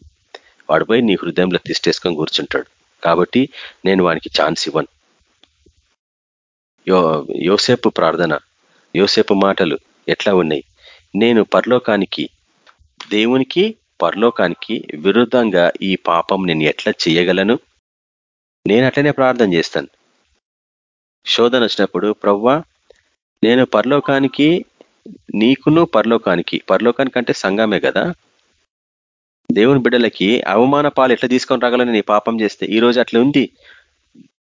వాడు పోయి నీ హృదయంలో తిష్టేసుకొని కూర్చుంటాడు. కాబట్టి నేను వానికి ఛాన్స్ ఇవ్వను. యో యోసేపు ప్రార్థన యోసేపు మాటలు ఎట్లా ఉన్నాయి? నేను పరలోకానికి దేవునికి పరలోకానికి విరుద్ధంగా ఈ పాపం నేను ఎట్లా చేయగలను? నేను అట్లనే ప్రార్థన చేస్తాను. శోధన వచ్చినప్పుడు ప్రవ్వా నేను పరలోకానికి నీకును పరలోకానికి పరలోకానికి అంటే సంఘమే కదా? దేవుని బిడ్డలకి అవమాన పాలు ఎట్లా తీసుకొని రాగలని నీ పాపం చేస్తే? ఈ రోజు అట్లా ఉంది.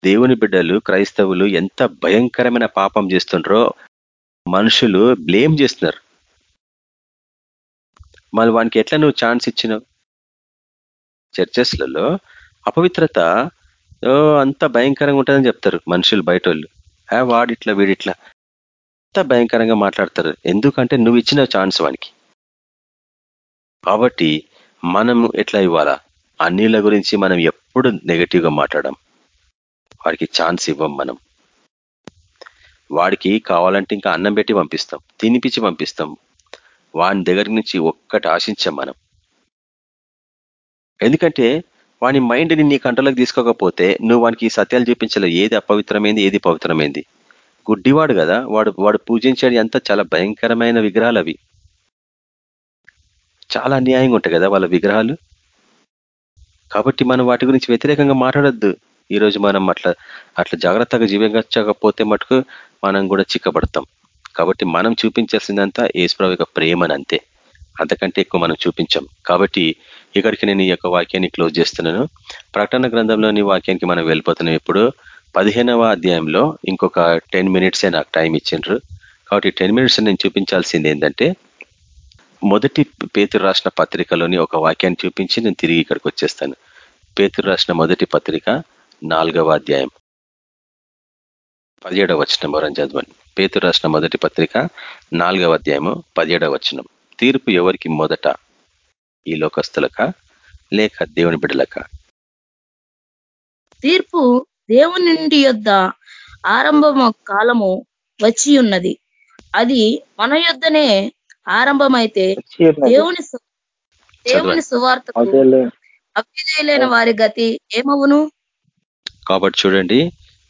దేవుని బిడ్డలు క్రైస్తవులు ఎంత భయంకరమైన పాపం చేస్తుండ్రో మనుషులు బ్లేమ్ చేస్తున్నారు. మళ్ళీ వానికి ఎట్లా నువ్వు ఛాన్స్ ఇచ్చినావు? చర్చెస్లలో అపవిత్రత ఓ అంత భయంకరంగా ఉంటుందని చెప్తారు మనుషులు బయట వాళ్ళు ఆ వాడిట్లా వీడిట్లా అంత భయంకరంగా మాట్లాడతారు. ఎందుకంటే నువ్వు ఇచ్చిన ఛాన్స్ వానికి. కాబట్టి మనము ఎట్లా ఇవ్వాలా? అన్నిల గురించి మనం ఎప్పుడు నెగటివ్గా మాట్లాడడం వాడికి ఛాన్స్ ఇవ్వం మనం. వాడికి కావాలంటే ఇంకా అన్నం పెట్టి పంపిస్తాం. తినిపించి పంపిస్తాం. వాని దగ్గర నుంచి ఒక్కటి ఆశించాం మనం. ఎందుకంటే వాని మైండ్ని నీ కంట్రోల్కి తీసుకోకపోతే నువ్వు వానికి ఈ సత్యాలు చూపించలేవు. ఏది అపవిత్రమైంది ఏది పవిత్రమైంది? గుడ్డివాడు కదా. వాడు వాడు పూజించేది అంతా చాలా భయంకరమైన విగ్రహాలు అవి. చాలా అన్యాయంగా ఉంటాయి కదా వాళ్ళ విగ్రహాలు. కాబట్టి మనం వాటి గురించి వ్యతిరేకంగా మాట్లాడొద్దు. ఈ రోజు మనం అట్లా అట్లా జాగ్రత్తగా జీవించకపోతే మటుకు మనం కూడా చిక్కబడతాం. కాబట్టి మనం చూపించాల్సిందంతా ఏసుప్రభు యొక్క ప్రేమని అంతే అంతకంటే ఎక్కువ మనం చూపించాం. కాబట్టి ఇక్కడికి నేను ఈ యొక్క వాక్యాన్ని క్లోజ్ చేస్తున్నాను. ప్రకటన గ్రంథంలోని వాక్యానికి మనం వెళ్ళిపోతున్నాం. ఇప్పుడు పదిహేనవ అధ్యాయంలో ఇంకొక టెన్ మినిట్సే నాకు టైం ఇచ్చిండ్రు. కాబట్టి టెన్ మినిట్స్ నేను చూపించాల్సింది ఏంటంటే మొదటి పేతురు రాసిన పత్రికలోని ఒక వాక్యాన్ని చూపించి నేను తిరిగి ఇక్కడికి వచ్చేస్తాను. పేతురు రాసిన మొదటి పత్రిక నాలుగవ అధ్యాయం. పదిహేడవ వచ్చిన ఎవరని చదవండి. పేతురు రాసిన మొదటి పత్రిక నాలుగవ అధ్యాయము పదిహేడవ వచనం. తీర్పు ఎవరికి మొదట? ఈ లోకస్తులక? లేక దేవుని బిడ్డలక? తీర్పు దేవుని నుండి యొద్ద ఆరంభము కాలము వచ్చి ఉన్నది అది మన యొద్దనే ఆరంభమైతే దేవుని దేవుని సువార్తకు అభ్యుదయులైన వారి గతి ఏమవును? కాబట్టి చూడండి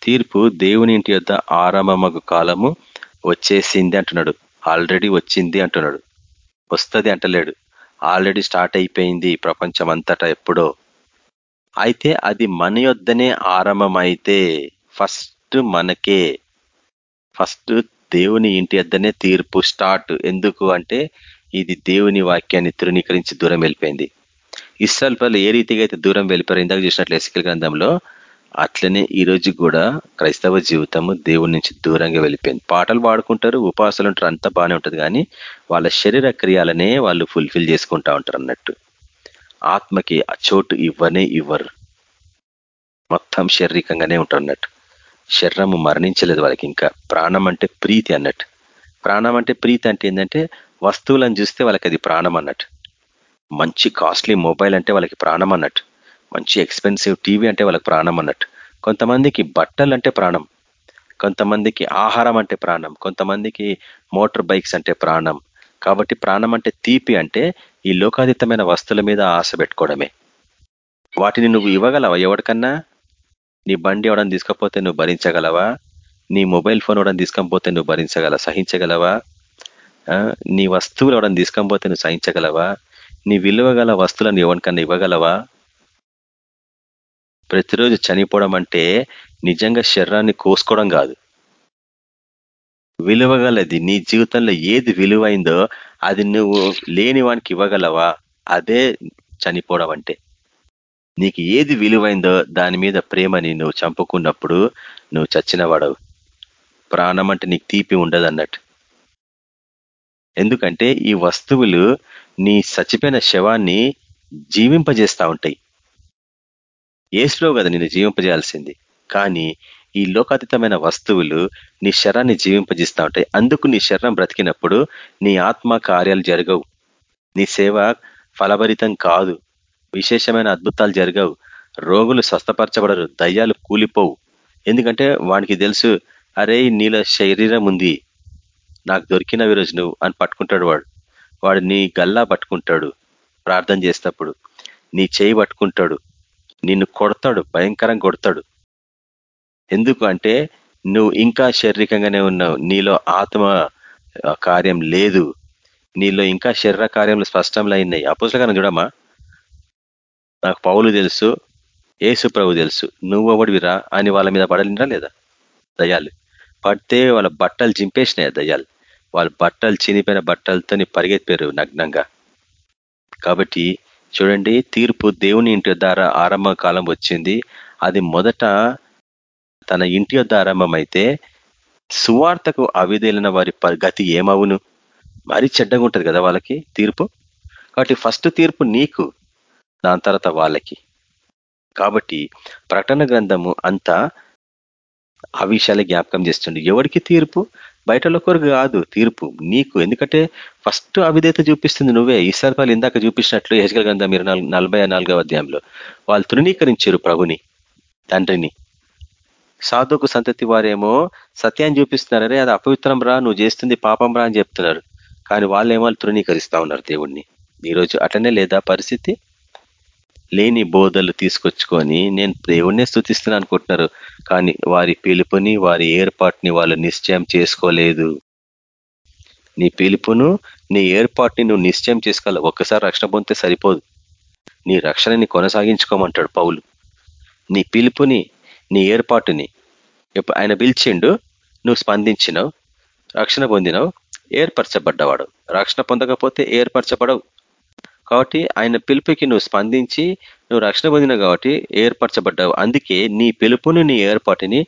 తీర్పు దేవుని ఇంటి యొద్ద ఆరంభమగు కాలము వచ్చేసింది అంటున్నాడు. ఆల్రెడీ వచ్చింది అంటున్నాడు. వస్తుంది అంటలేడు. ఆల్రెడీ స్టార్ట్ అయిపోయింది ప్రపంచం అంతటా ఎప్పుడో. అయితే అది మన యొద్దనే ఆరంభమైతే ఫస్ట్ మనకే ఫస్ట్ దేవుని ఇంటి వద్దనే తీర్పు స్టార్ట్. ఎందుకు అంటే ఇది దేవుని వాక్యాన్ని తృణీకరించి దూరం వెళ్ళిపోయింది. ఇస్రాయల్ ప్రజలు ఏ రీతిగా అయితే దూరం వెళ్ళిపోయారు ఇందాక చూసినట్లు ఎసికల్ గ్రంథంలో అట్లనే ఈ రోజు కూడా క్రైస్తవ జీవితము దేవుడి నుంచి దూరంగా వెళ్ళిపోయింది. పాటలు పాడుకుంటారు ఉపాసాలు ఉంటారు అంతా బాగానే ఉంటుంది కానీ వాళ్ళ శరీర క్రియాలనే వాళ్ళు ఫుల్ఫిల్ చేసుకుంటా ఉంటారు అన్నట్టు. ఆత్మకి ఆ చోటు ఇవ్వనే ఇవ్వరు. మొత్తం శారీరకంగానే ఉంటారు అన్నట్టు. శరీరము మరణించలేదు వాళ్ళకి ఇంకా. ప్రాణం అంటే ప్రీతి అన్నట్టు. ప్రాణం అంటే ప్రీతి అంటే ఏంటంటే వస్తువులను చూస్తే వాళ్ళకి అది ప్రాణం అన్నట్టు. మంచి కాస్ట్లీ మొబైల్ అంటే వాళ్ళకి ప్రాణం అన్నట్టు. మంచి ఎక్స్పెన్సివ్ టీవీ అంటే వాళ్ళకి ప్రాణం అన్నట్టు. కొంతమందికి బట్టలు అంటే ప్రాణం. కొంతమందికి ఆహారం అంటే ప్రాణం. కొంతమందికి మోటార్ బైక్స్ అంటే ప్రాణం. కాబట్టి ప్రాణం అంటే తీపి అంటే ఈ లోకాతీతమైన వస్తువుల మీద ఆశ పెట్టుకోవడమే. వాటిని నువ్వు ఇవ్వగలవా ఎవరికన్నా? నీ బండి ఎవడని తీసుకపోతే నువ్వు భరించగలవా? నీ మొబైల్ ఫోన్ ఎవడని తీసుకపోతే నువ్వు భరించగల సహించగలవా? నీ వస్తువులు ఎవడని తీసుకపోతే నువ్వు సహించగలవా? నీ విలువ గల వస్తువులను ఎవరికన్నా ఇవ్వగలవా? ప్రతిరోజు చనిపోవడం అంటే నిజంగా శరీరాన్ని కోసుకోవడం కాదు. విలువగలది నీ జీవితంలో ఏది విలువైందో అది నువ్వు లేని వానికి ఇవ్వగలవా? అదే చనిపోవడం అంటే. నీకు ఏది విలువైందో దాని మీద ప్రేమని నువ్వు చంపుకున్నప్పుడు నువ్వు చచ్చినవాడవు. ప్రాణం అంటే నీకు తీపి ఉండదు అన్నట్టు ఎందుకంటే ఈ వస్తువులు నీ చచ్చిపోయిన శవాన్ని జీవింపజేస్తా ఉంటాయి. ఏసులో కదా నేను జీవింపజేయాల్సింది. కానీ ఈ లోకాతీతమైన వస్తువులు నీ శరాన్ని జీవింపజేస్తా ఉంటాయి అందుకు నీ శరణం బ్రతికినప్పుడు నీ ఆత్మ కార్యాలు జరగవు. నీ సేవ ఫలభరితం కాదు. విశేషమైన అద్భుతాలు జరగవు. రోగులు స్వస్థపరచబడరు. దయ్యాలు కూలిపోవు. ఎందుకంటే వానికి తెలుసు అరే నీలో శరీరం ఉంది. నాకు దొరికిన ఈరోజు నువ్వు అని పట్టుకుంటాడు వాడు. వాడు నీ గల్లా పట్టుకుంటాడు ప్రార్థన చేసేటప్పుడు. నీ చేయి పట్టుకుంటాడు. నిన్ను కొడతాడు భయంకరంగా కొడతాడు. ఎందుకు అంటే నువ్వు ఇంకా శారీరకంగానే ఉన్నావు. నీలో ఆత్మ కార్యం లేదు. నీలో ఇంకా శరీర కార్యములు స్పష్టంలో అయినాయి అపోసలగానే చూడమ్మా. నాకు పౌలు తెలుసు ఏసు ప్రభు తెలుసు. నువ్వు ఒకటివిరా అని వాళ్ళ మీద పడలినరా లేదా? దయాలు పడితే వాళ్ళ బట్టలు చింపేసినాయి దయాలు వాళ్ళ బట్టలు చినిపోయిన బట్టలతో పరిగెత్తారు నగ్నంగా. కాబట్టి చూడండి తీర్పు దేవుని ఇంటి ద్వారా ఆరంభ కాలం వచ్చింది. అది మొదట తన ఇంటి యొద్ ఆరంభమైతే సువార్తకు అవిదేలిన వారి ప- గతి ఏమవును? మరీ చెడ్డగా ఉంటుంది కదా వాళ్ళకి తీర్పు? కాబట్టి ఫస్ట్ తీర్పు నీకు దాని తర్వాత వాళ్ళకి. కాబట్టి ప్రకటన గ్రంథము అంతా ఆ విషయాలే జ్ఞాపకం చేస్తుంది. ఎవరికి తీర్పు? బయటల కొరకు కాదు తీర్పు. నీకు ఎందుకంటే ఫస్ట్ అవిధేత చూపిస్తుంది నువ్వే. ఈశ్వర్ ఇందాక చూపించినట్లు హెచ్కల్ గ్రంథం మీరు నాలుగు నలభై నాలుగవ అధ్యాయంలో. వాళ్ళు తృణీకరించారు ప్రభుని తండ్రిని. సాధుకు సంతతి వారేమో సత్యాన్ని చూపిస్తున్నారనే అది అపవిత్రం రా నువ్వు చేస్తుంది పాపం రా అని చెప్తున్నారు. కానీ వాళ్ళేమో తృణీకరిస్తా ఉన్నారు దేవుణ్ణి. ఈరోజు అట్లనే లేదా పరిస్థితి? లేని బోధలు తీసుకొచ్చుకొని నేను దేవుణ్ణే స్థుతిస్తున్నా అనుకుంటున్నారు. కానీ వారి పిలుపుని వారి ఏర్పాటుని వాళ్ళు నిశ్చయం చేసుకోలేదు. నీ పిలుపును నీ ఏర్పాటుని నువ్వు నిశ్చయం చేసుకోవాలి. ఒక్కసారి రక్షణ పొందితే సరిపోదు. నీ రక్షణని కొనసాగించుకోమంటాడు పౌలు. నీ పిలుపుని నీ ఏర్పాటుని ఆయన పిలిచిండు నువ్వు స్పందించినావు రక్షణ పొందినావు ఏర్పరచబడ్డవాడు. రక్షణ పొందకపోతే ఏర్పరచబడవు. కాబట్టి ఆయన పిలుపుకి నువ్వు స్పందించి నువ్వు రక్షణ పొందినావు కాబట్టి ఏర్పరచబడ్డావు. అందుకే నీ పిలుపుని నీ ఏర్పాటుని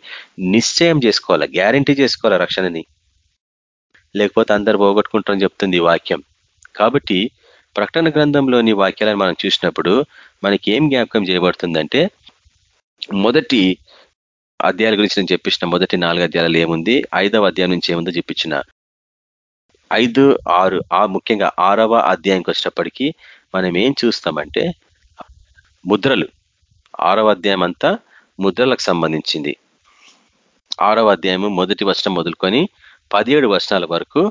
నిశ్చయం చేసుకోవాలా గ్యారంటీ చేసుకోవాలా రక్షణని? లేకపోతే అందరు పోగొట్టుకుంటారని చెప్తుంది ఈ వాక్యం. కాబట్టి ప్రకటన గ్రంథంలోని వాక్యాలను మనం చూసినప్పుడు మనకి ఏం జ్ఞాపకం చేయబడుతుందంటే మొదటి అధ్యాయాల గురించి నేను చెప్పించిన మొదటి నాలుగు అధ్యాయాలు ఏముంది? ఐదవ అధ్యాయం నుంచి ఏముందో చెప్పించిన ఐదు ఆరు ఆ ముఖ్యంగా ఆరవ అధ్యాయంకి వచ్చినప్పటికీ మనం ఏం చూస్తామంటే ముద్రలు. ఆరవ అధ్యాయం అంతా ముద్రలకు సంబంధించింది. ఆరవ అధ్యాయము మొదటి వచనం మొదలుకొని పదిహేడు వచనాల వరకు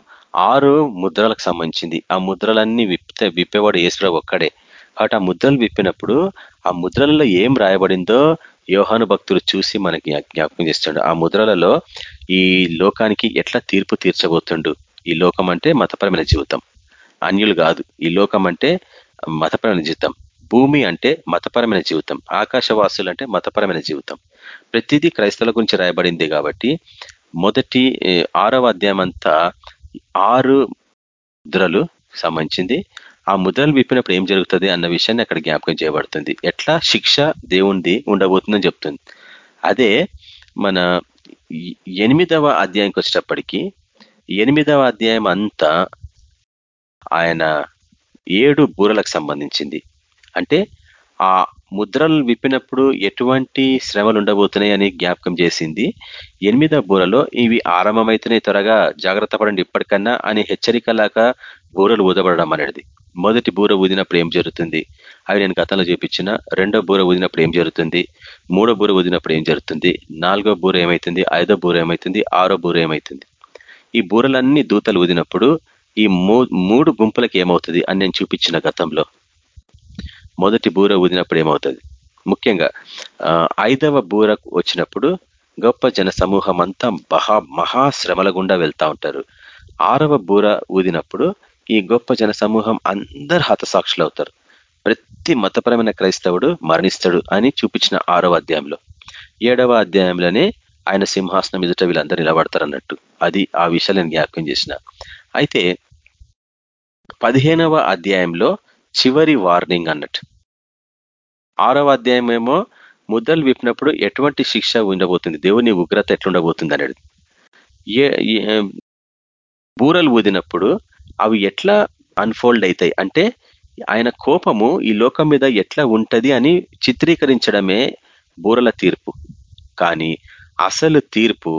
ఆరు ముద్రలకు సంబంధించింది. ఆ ముద్రలన్నీ విప్పితే విప్పేవాడు ఏసురావు ఒక్కడే. కాబట్టి ఆ ముద్రలు విప్పినప్పుడు ఆ ముద్రలలో ఏం రాయబడిందో యోహాను భక్తులు చూసి మనకి జ్ఞాపకం చేస్తుండు. ఆ ముద్రలలో ఈ లోకానికి ఎట్లా తీర్పు తీర్చబోతుండు? ఈ లోకం అంటే మతపరమైన జీవితం. అన్యులు కాదు ఈ లోకం అంటే మతపరమైన జీవితం. భూమి అంటే మతపరమైన జీవితం. ఆకాశవాసులు అంటే మతపరమైన జీవితం. ప్రతిదీ క్రైస్తవుల గురించి రాయబడింది కాబట్టి మొదటి ఆరవ అధ్యాయం అంతా ఆరు ముద్రలు సంబంధించింది. ఆ ముద్రలు విప్పినప్పుడు ఏం జరుగుతుంది అన్న విషయాన్ని అక్కడ జ్ఞాపకం చేయబడుతుంది. ఎట్లా? శిక్ష దేవునిది ఉండబోతుందని చెప్తుంది. అదే మన ఎనిమిదవ అధ్యాయంకి వచ్చేటప్పటికి ఎనిమిదవ అధ్యాయం అంతా ఆయన ఏడు బూరలకు సంబంధించింది. అంటే ఆ ముద్రలు విప్పినప్పుడు ఎటువంటి శ్రమలు ఉండబోతున్నాయి అని జ్ఞాపకం చేసింది. ఎనిమిదవ బూరలో ఇవి ఆరంభమైతున్నాయి త్వరగా జాగ్రత్త పడండి ఇప్పటికన్నా అని హెచ్చరికలాగా బూరలు ఊదబడడం అనేది. మొదటి బూర ఊదినప్పుడు ఏం జరుగుతుంది? అవి నేను గతంలో చూపించిన రెండో బూర ఊదినప్పుడు ఏం జరుగుతుంది? మూడో బూర ఊదినప్పుడు ఏం జరుగుతుంది? నాలుగో బూర ఏమవుతుంది ఐదో బూర ఏమవుతుంది ఆరో బూర ఏమవుతుంది ఈ బూరలన్నీ దూతలు ఊదినప్పుడు ఈ మూడు గుంపులకి ఏమవుతుంది అని నేను చూపించిన గతంలో. మొదటి బూర ఊదినప్పుడు ఏమవుతుంది? ముఖ్యంగా ఐదవ బూర వచ్చినప్పుడు గొప్ప జన సమూహం అంతా మహా మహాశ్రమల గుండా వెళ్తా ఉంటారు. ఆరవ బూర ఊదినప్పుడు ఈ గొప్ప జన సమూహం అందరు హతసాక్షులు అవుతారు. ప్రతి మతపరమైన క్రైస్తవుడు మరణిస్తాడు అని చూపించిన ఆరవ అధ్యాయంలో. ఏడవ అధ్యాయంలోనే ఆయన సింహాసనం ఎదుట వీళ్ళందరూ నిలబడతారు అన్నట్టు అది ఆ విషయాలు నేను జ్ఞాపకం చేసిన. అయితే పదిహేనవ అధ్యాయంలో చివరి వార్నింగ్ అన్నట్టు. ఆరవ అధ్యాయం ఏమో ముద్దలు విప్పినప్పుడు ఎటువంటి శిక్ష ఉండబోతుంది? దేవుని ఉగ్రత ఎట్లుండబోతుంది అనేది. ఏ బూరలు ఊదినప్పుడు అవి ఎట్లా అన్ఫోల్డ్ అవుతాయి అంటే ఆయన కోపము ఈ లోకం మీద ఎట్లా ఉంటది అని చిత్రీకరించడమే బూరల తీర్పు. కానీ అసలు తీర్పు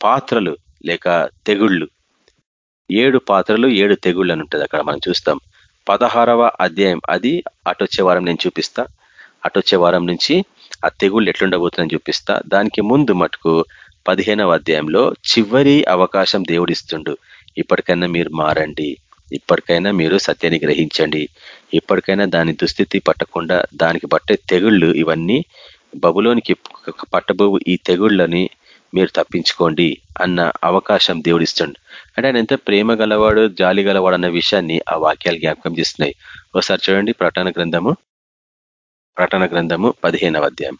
పాత్రలు లేక తెగుళ్ళు. ఏడు పాత్రలు ఏడు తెగుళ్ళు అని ఉంటుంది అక్కడ మనం చూస్తాం. పదహారవ అధ్యాయం అది అటొచ్చే వారం నేను చూపిస్తా. అటొచ్చే వారం నుంచి ఆ తెగుళ్ళు ఎట్లుండబోతుందని చూపిస్తా. దానికి ముందు మటుకు పదిహేనవ అధ్యాయంలో చివరి అవకాశం దేవుడిస్తుండు ఇప్పటికైనా మీరు మారండి. ఇప్పటికైనా మీరు సత్యాన్ని గ్రహించండి. ఇప్పటికైనా దాని దుస్థితి పట్టకుండా దానికి పట్టే తెగుళ్ళు ఇవన్నీ బబులోనికి పట్టబోవు ఈ తెగుళ్ళని మీరు తప్పించుకోండి అన్న అవకాశం దేవుడిస్తుండు. అంటే ఆయన ఎంత ప్రేమ గలవాడు జాలి గలవాడు అన్న విషయాన్ని ఆ వాక్యాలు జ్ఞాపకం చేస్తున్నాయి. ఒకసారి చూడండి ప్రటన గ్రంథము. ప్రటన గ్రంథము పదిహేనవ అధ్యాయం.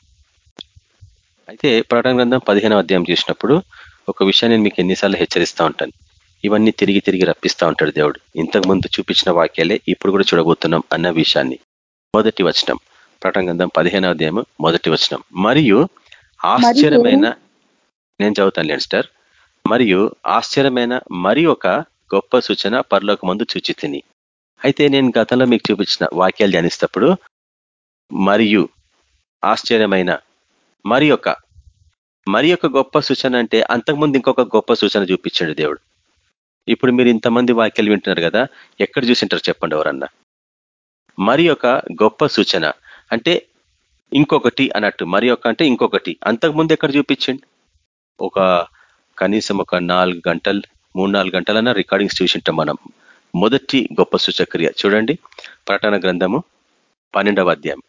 అయితే ప్రటన గ్రంథం పదిహేనవ అధ్యాయం చూసినప్పుడు ఒక విషయాన్ని మీకు ఎన్నిసార్లు హెచ్చరిస్తూ ఉంటాను. ఇవన్నీ తిరిగి తిరిగి రప్పిస్తూ ఉంటాడు దేవుడు. ఇంతకు ముందు చూపించిన వాక్యాలే ఇప్పుడు కూడా చూడబోతున్నాం అన్న విషయాన్ని. మొదటి వచనం. ప్రకటన గ్రంథం పదిహేనవ అధ్యాయం మొదటి వచనం. మరియు ఆశ్చర్యమైన నేను చదువుతాను లెన్స్టర్ మరియు ఆశ్చర్యమైన మరి ఒక గొప్ప సూచన పరలోక మందు చూచి తిని అయితే నేను గతంలో మీకు చూపించిన వాక్యాలు ధ్యానిస్తప్పుడు మరియు ఆశ్చర్యమైన మరి ఒక మరి ఒక గొప్ప సూచన అంటే అంతకుముందు ఇంకొక గొప్ప సూచన చూపించాడు దేవుడు. ఇప్పుడు మీరు ఇంతమంది వాక్యాలు వింటున్నారు కదా ఎక్కడ చూసింటారు చెప్పండి ఎవరన్నా. మరి ఒక గొప్ప సూచన అంటే ఇంకొకటి అన్నట్టు మరి ఒక అంటే ఇంకొకటి. అంతకుముందు ఎక్కడ చూపించండి? ఒక కనీసం ఒక నాలుగు గంటలు మూడు నాలుగు గంటలన్నా రికార్డింగ్స్ చూసింటాం మనం. మొదటి గొప్ప సూచక్రియ చూడండి. ప్రకటన గ్రంథము పన్నెండవ అధ్యాయం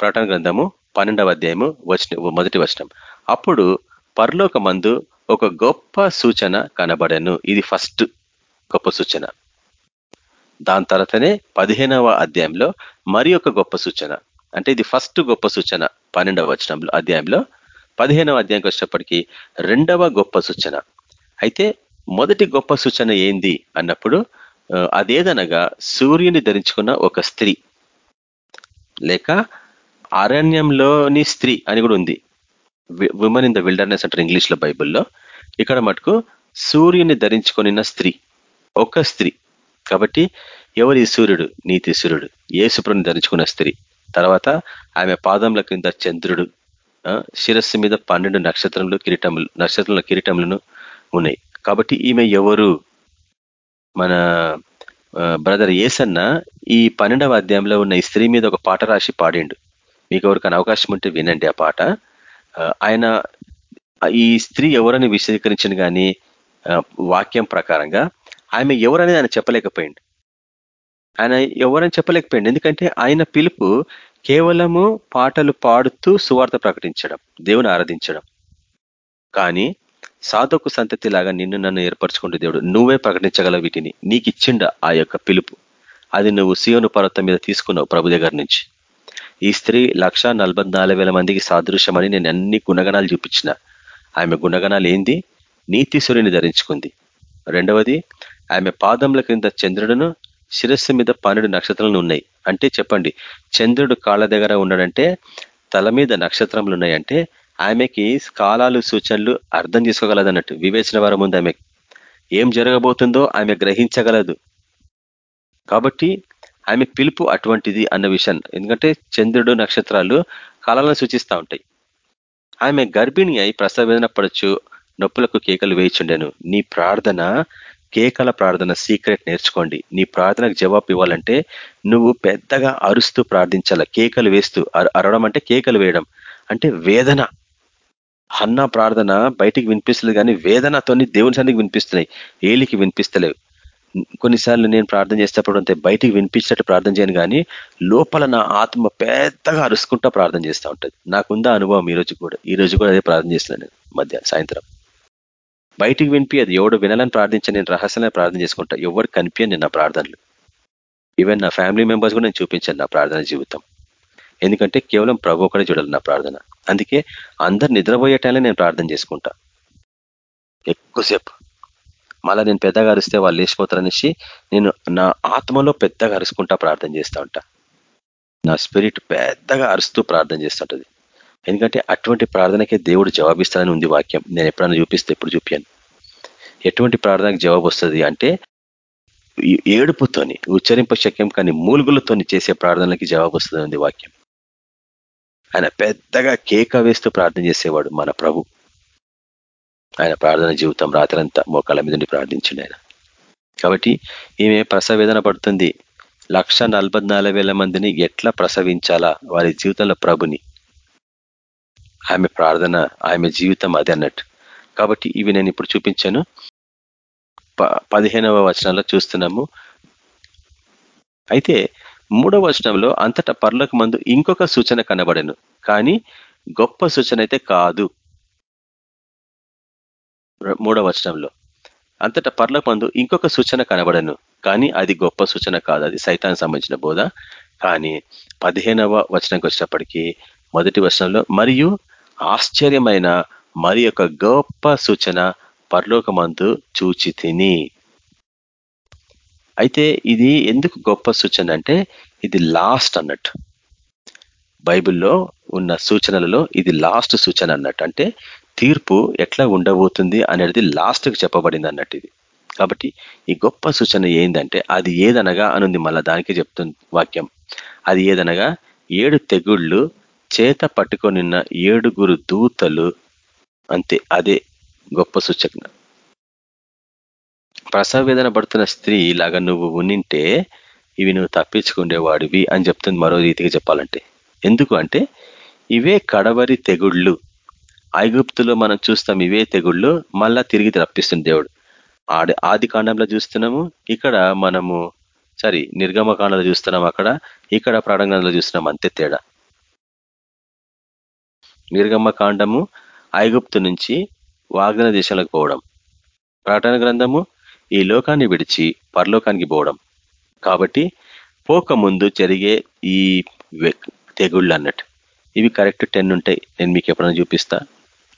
ప్రకటన గ్రంథము పన్నెండవ అధ్యాయము వచ్చిన మొదటి వచనం. అప్పుడు పరలోక ఒక గొప్ప సూచన కనబడను. ఇది ఫస్ట్ గొప్ప సూచన. దాని తర్వాతనే పదిహేనవ అధ్యాయంలో మరి ఒక గొప్ప సూచన. అంటే ఇది ఫస్ట్ గొప్ప సూచన పన్నెండవ వచనంలో అధ్యాయంలో పదిహేనవ అధ్యాయంకి వచ్చేటప్పటికి రెండవ గొప్ప సూచన. అయితే మొదటి గొప్ప సూచన ఏంది అన్నప్పుడు అదేదనగా సూర్యుని ధరించుకున్న ఒక స్త్రీ లేక అరణ్యంలోని స్త్రీ అని కూడా ఉంది. విమన్ ఇన్ ద విల్డర్నెస్ అంటారు ఇంగ్లీష్లో బైబుల్లో. ఇక్కడ మటుకు సూర్యుని ధరించుకొనిన స్త్రీ ఒక స్త్రీ. కాబట్టి ఎవరి సూర్యుడు? నీతి సూర్యుడు. ఏసుప్రని ధరించుకున్న స్త్రీ. తర్వాత ఆమె పాదముల కింద చంద్రుడు. శిరస్సు మీద పన్నెండు నక్షత్రములు కిరీటములు నక్షత్రంలో కిరీటములను ఉన్నాయి. కాబట్టి ఈమె ఎవరు? మన బ్రదర్ ఏసన్న ఈ పన్నెండవ అధ్యాయంలో ఉన్న ఈ స్త్రీ మీద ఒక పాట రాసి పాడిండు. మీకు ఎవరికైనా అవకాశం ఉంటే వినండి ఆ పాట. ఆయన ఈ స్త్రీ ఎవరని విశదీకరించిన కానీ వాక్యం ప్రకారంగా ఆమె ఎవరనేది ఆయన చెప్పలేకపోయిండు. ఆయన ఎవరని చెప్పలేకపోయింది ఎందుకంటే ఆయన పిలుపు కేవలము పాటలు పాడుతూ సువార్త ప్రకటించడం దేవుని ఆరాధించడం. కానీ సాధకు సంతతి లాగా నిన్ను నన్ను ఏర్పరచుకుంటే దేవుడు నువ్వే ప్రకటించగల వీటిని నీకు ఇచ్చిండ ఆ యొక్క పిలుపు? అది నువ్వు సియోను పర్వతం మీద తీసుకున్నావు ప్రభు దగ్గర నుంచి. ఈ స్త్రీ లక్ష మందికి సాదృశ్యమని నేను అన్ని గుణగణాలు చూపించిన. ఆమె గుణగణాలు ఏంది? నీతి సూర్యుని ధరించుకుంది. రెండవది ఆమె పాదముల క్రింద చంద్రుడును శిరస్సు మీద పన్నెండు నక్షత్రాలు ఉన్నాయి. అంటే చెప్పండి చంద్రుడు కాళ్ళ దగ్గర ఉన్నాడంటే తల మీద నక్షత్రములు ఉన్నాయంటే ఆమెకి కాలాలు సూచనలు అర్థం చేసుకోగలదన్నట్టు వివేచన వారం ఉంది ఆమె ఏం జరగబోతుందో ఆమె గ్రహించగలదు. కాబట్టి ఆమె పిలుపు అటువంటిది అన్న విషయం. ఎందుకంటే చంద్రుడు నక్షత్రాలు కాలాలను సూచిస్తూ ఉంటాయి. ఆమె గర్భిణి అయి ప్రసవేదన పడచ్చు నొప్పులకు కేకలు వేయిచుండెను. నీ ప్రార్థన కేకల ప్రార్థన సీక్రెట్ నేర్చుకోండి. నీ ప్రార్థనకు జవాబు ఇవ్వాలంటే నువ్వు పెద్దగా అరుస్తూ ప్రార్థించాల? కేకలు వేస్తూ. అరవడం అంటే కేకలు వేయడం. అంటే వేదన. అన్న ప్రార్థన బయటికి వినిపిస్తుంది కానీ వేదనతోని దేవుని సన్నిధికి వినిపిస్తున్నాయి. ఏలికి వినిపిస్తలేవు. కొన్నిసార్లు నేను ప్రార్థన చేసేటప్పుడు అంతే బయటికి వినిపించినట్టు ప్రార్థన చేయను కానీ లోపల నా ఆత్మ పెద్దగా అరుసుకుంటా ప్రార్థన చేస్తూ ఉంటుంది. నాకుందా అనుభవం ఈ రోజు కూడా? ఈ రోజు కూడా అదే ప్రార్థన చేస్తున్నాను మధ్య సాయంత్రం. బయటికి వినిపి అది ఎవడు వినాలని ప్రార్థించా నేను రహస్యంగా ప్రార్థన చేసుకుంటా. ఎవరు కనిపించను నా ప్రార్థనలు. ఈవెన్ నా ఫ్యామిలీ మెంబర్స్ కూడా నేను చూపించాను నా ప్రార్థన జీవితం. ఎందుకంటే కేవలం ప్రభు ఒకటే చూడాలి నా ప్రార్థన. అందుకే అందరు నిద్రపోయే టైంలో నేను ప్రార్థన చేసుకుంటా. ఎక్కువసేపు. మళ్ళీ నేను పెద్దగా అరిస్తే వాళ్ళు లేచిపోతారనేసి నేను నా ఆత్మలో పెద్దగా అరుచుకుంటా ప్రార్థన చేస్తూ ఉంటా. నా స్పిరిట్ పెద్దగా అరుస్తూ ప్రార్థన చేస్తుంటుంది ఎందుకంటే అటువంటి ప్రార్థనకే దేవుడు జవాబిస్తానని ఉంది వాక్యం. నేను ఎప్పుడైనా చూపిస్తే ఎప్పుడు చూపాను ఎటువంటి ప్రార్థనకు జవాబు వస్తుంది అంటే ఏడుపుతోని ఉచ్చరింప శక్యం కానీ మూలుగులతోని చేసే ప్రార్థనలకి జవాబు వస్తుంది ఉంది వాక్యం. ఆయన పెద్దగా కేక వేస్తూ ప్రార్థన చేసేవాడు మన ప్రభు. ఆయన ప్రార్థన జీవితం రాత్రంతా మోకాళ్ళ మీద ప్రార్థించండి ఆయన. కాబట్టి ఈమె ప్రసవేదన పడుతుంది. లక్ష మందిని ఎట్లా ప్రసవించాలా? వారి జీవితంలో ప్రభుని ఆమె ప్రార్థన ఆమె జీవితం అది అన్నట్టు. కాబట్టి ఇవి నేను ఇప్పుడు చూపించాను. పదిహేనవ వచనంలో చూస్తున్నాము. అయితే మూడవ వచనంలో అంతటా పర్లకు మందు ఇంకొక సూచన కనబడను. కానీ గొప్ప సూచన అయితే కాదు. మూడవ వచనంలో. అంతటా పర్లకు మందు ఇంకొక సూచన కనబడను. కానీ అది గొప్ప సూచన కాదు. అది సైతానికి సంబంధించిన బోధ. కానీ పదిహేనవ వచనంకి వచ్చినప్పటికీ మొదటి వచనంలో మరియు ఆశ్చర్యమైన మరి యొక్క గొప్ప సూచన పరలోకమందు చూచి తిని అయితే ఇది ఎందుకు గొప్ప సూచన అంటే ఇది లాస్ట్ అన్నట్టు. బైబిల్లో ఉన్న సూచనలలో ఇది లాస్ట్ సూచన అన్నట్టు. అంటే తీర్పు ఎట్లా ఉండబోతుంది అనేది లాస్ట్కి చెప్పబడింది అన్నట్టు ఇది. కాబట్టి ఈ గొప్ప సూచన ఏందంటే అది ఏదనగా అనుంది మళ్ళా దానికే చెప్తుంది వాక్యం. అది ఏదనగా ఏడు తెగుళ్ళు చేత పట్టుకొనిన్న ఏడుగురు దూతలు అంతే అదే గొప్ప సూచన. ప్రసవ వేదన పడుతున్న స్త్రీ లాగా నువ్వు ఉనింటే ఇవి నువ్వు తప్పించుకునేవాడివి అని చెప్తుంది మరో రీతిగా చెప్పాలంటే. ఎందుకు అంటే ఇవే కడవరి తెగుళ్ళు. ఐగుప్తులో మనం చూస్తాం ఇవే తెగుళ్ళు మళ్ళా తిరిగి రప్పిస్తుంది దేవుడు. ఆడి ఆది కాండంలో చూస్తున్నాము ఇక్కడ మనము సారీ నిర్గమకాండంలో చూస్తున్నాం అక్కడ ఇక్కడ ప్రాణంగంలో చూస్తున్నాం అంతే తేడా. నిర్గమ్మ కాండము ఐగుప్తు నుంచి వాగ్దన దేశాలకు పోవడం. ప్రకటన గ్రంథము ఈ లోకాన్ని విడిచి పరలోకానికి పోవడం. కాబట్టి పోక ముందు జరిగే ఈ తెగుళ్ళు అన్నట్టు. ఇవి కరెక్ట్ టెన్ ఉంటాయి. నేను మీకు ఎప్పుడైనా చూపిస్తా.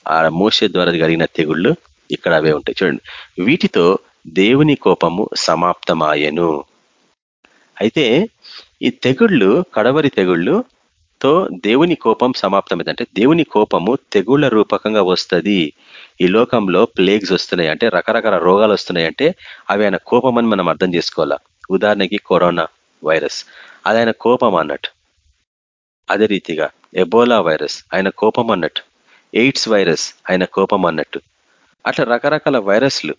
ఆ మోసే ద్వారా జరిగిన తెగుళ్ళు ఇక్కడ అవే ఉంటాయి. చూడండి. వీటితో దేవుని కోపము సమాప్తమాయను. అయితే ఈ తెగుళ్ళు కడవరి తెగుళ్ళు తో దేవుని కోపం సమాప్తమైంది అంటే దేవుని కోపము తెగుళ్ళ రూపకంగా వస్తుంది. ఈ లోకంలో ప్లేగ్స్ వస్తున్నాయి అంటే రకరకాల రోగాలు వస్తున్నాయి అంటే అవి ఆయన కోపం అని మనం అర్థం చేసుకోవాలా? ఉదాహరణకి కరోనా వైరస్ అది ఆయన కోపం అన్నట్టు. అదే రీతిగా ఎబోలా వైరస్ ఆయన కోపం అన్నట్టు. ఎయిడ్స్ వైరస్ ఆయన కోపం అన్నట్టు. అట్లా రకరకాల వైరస్లు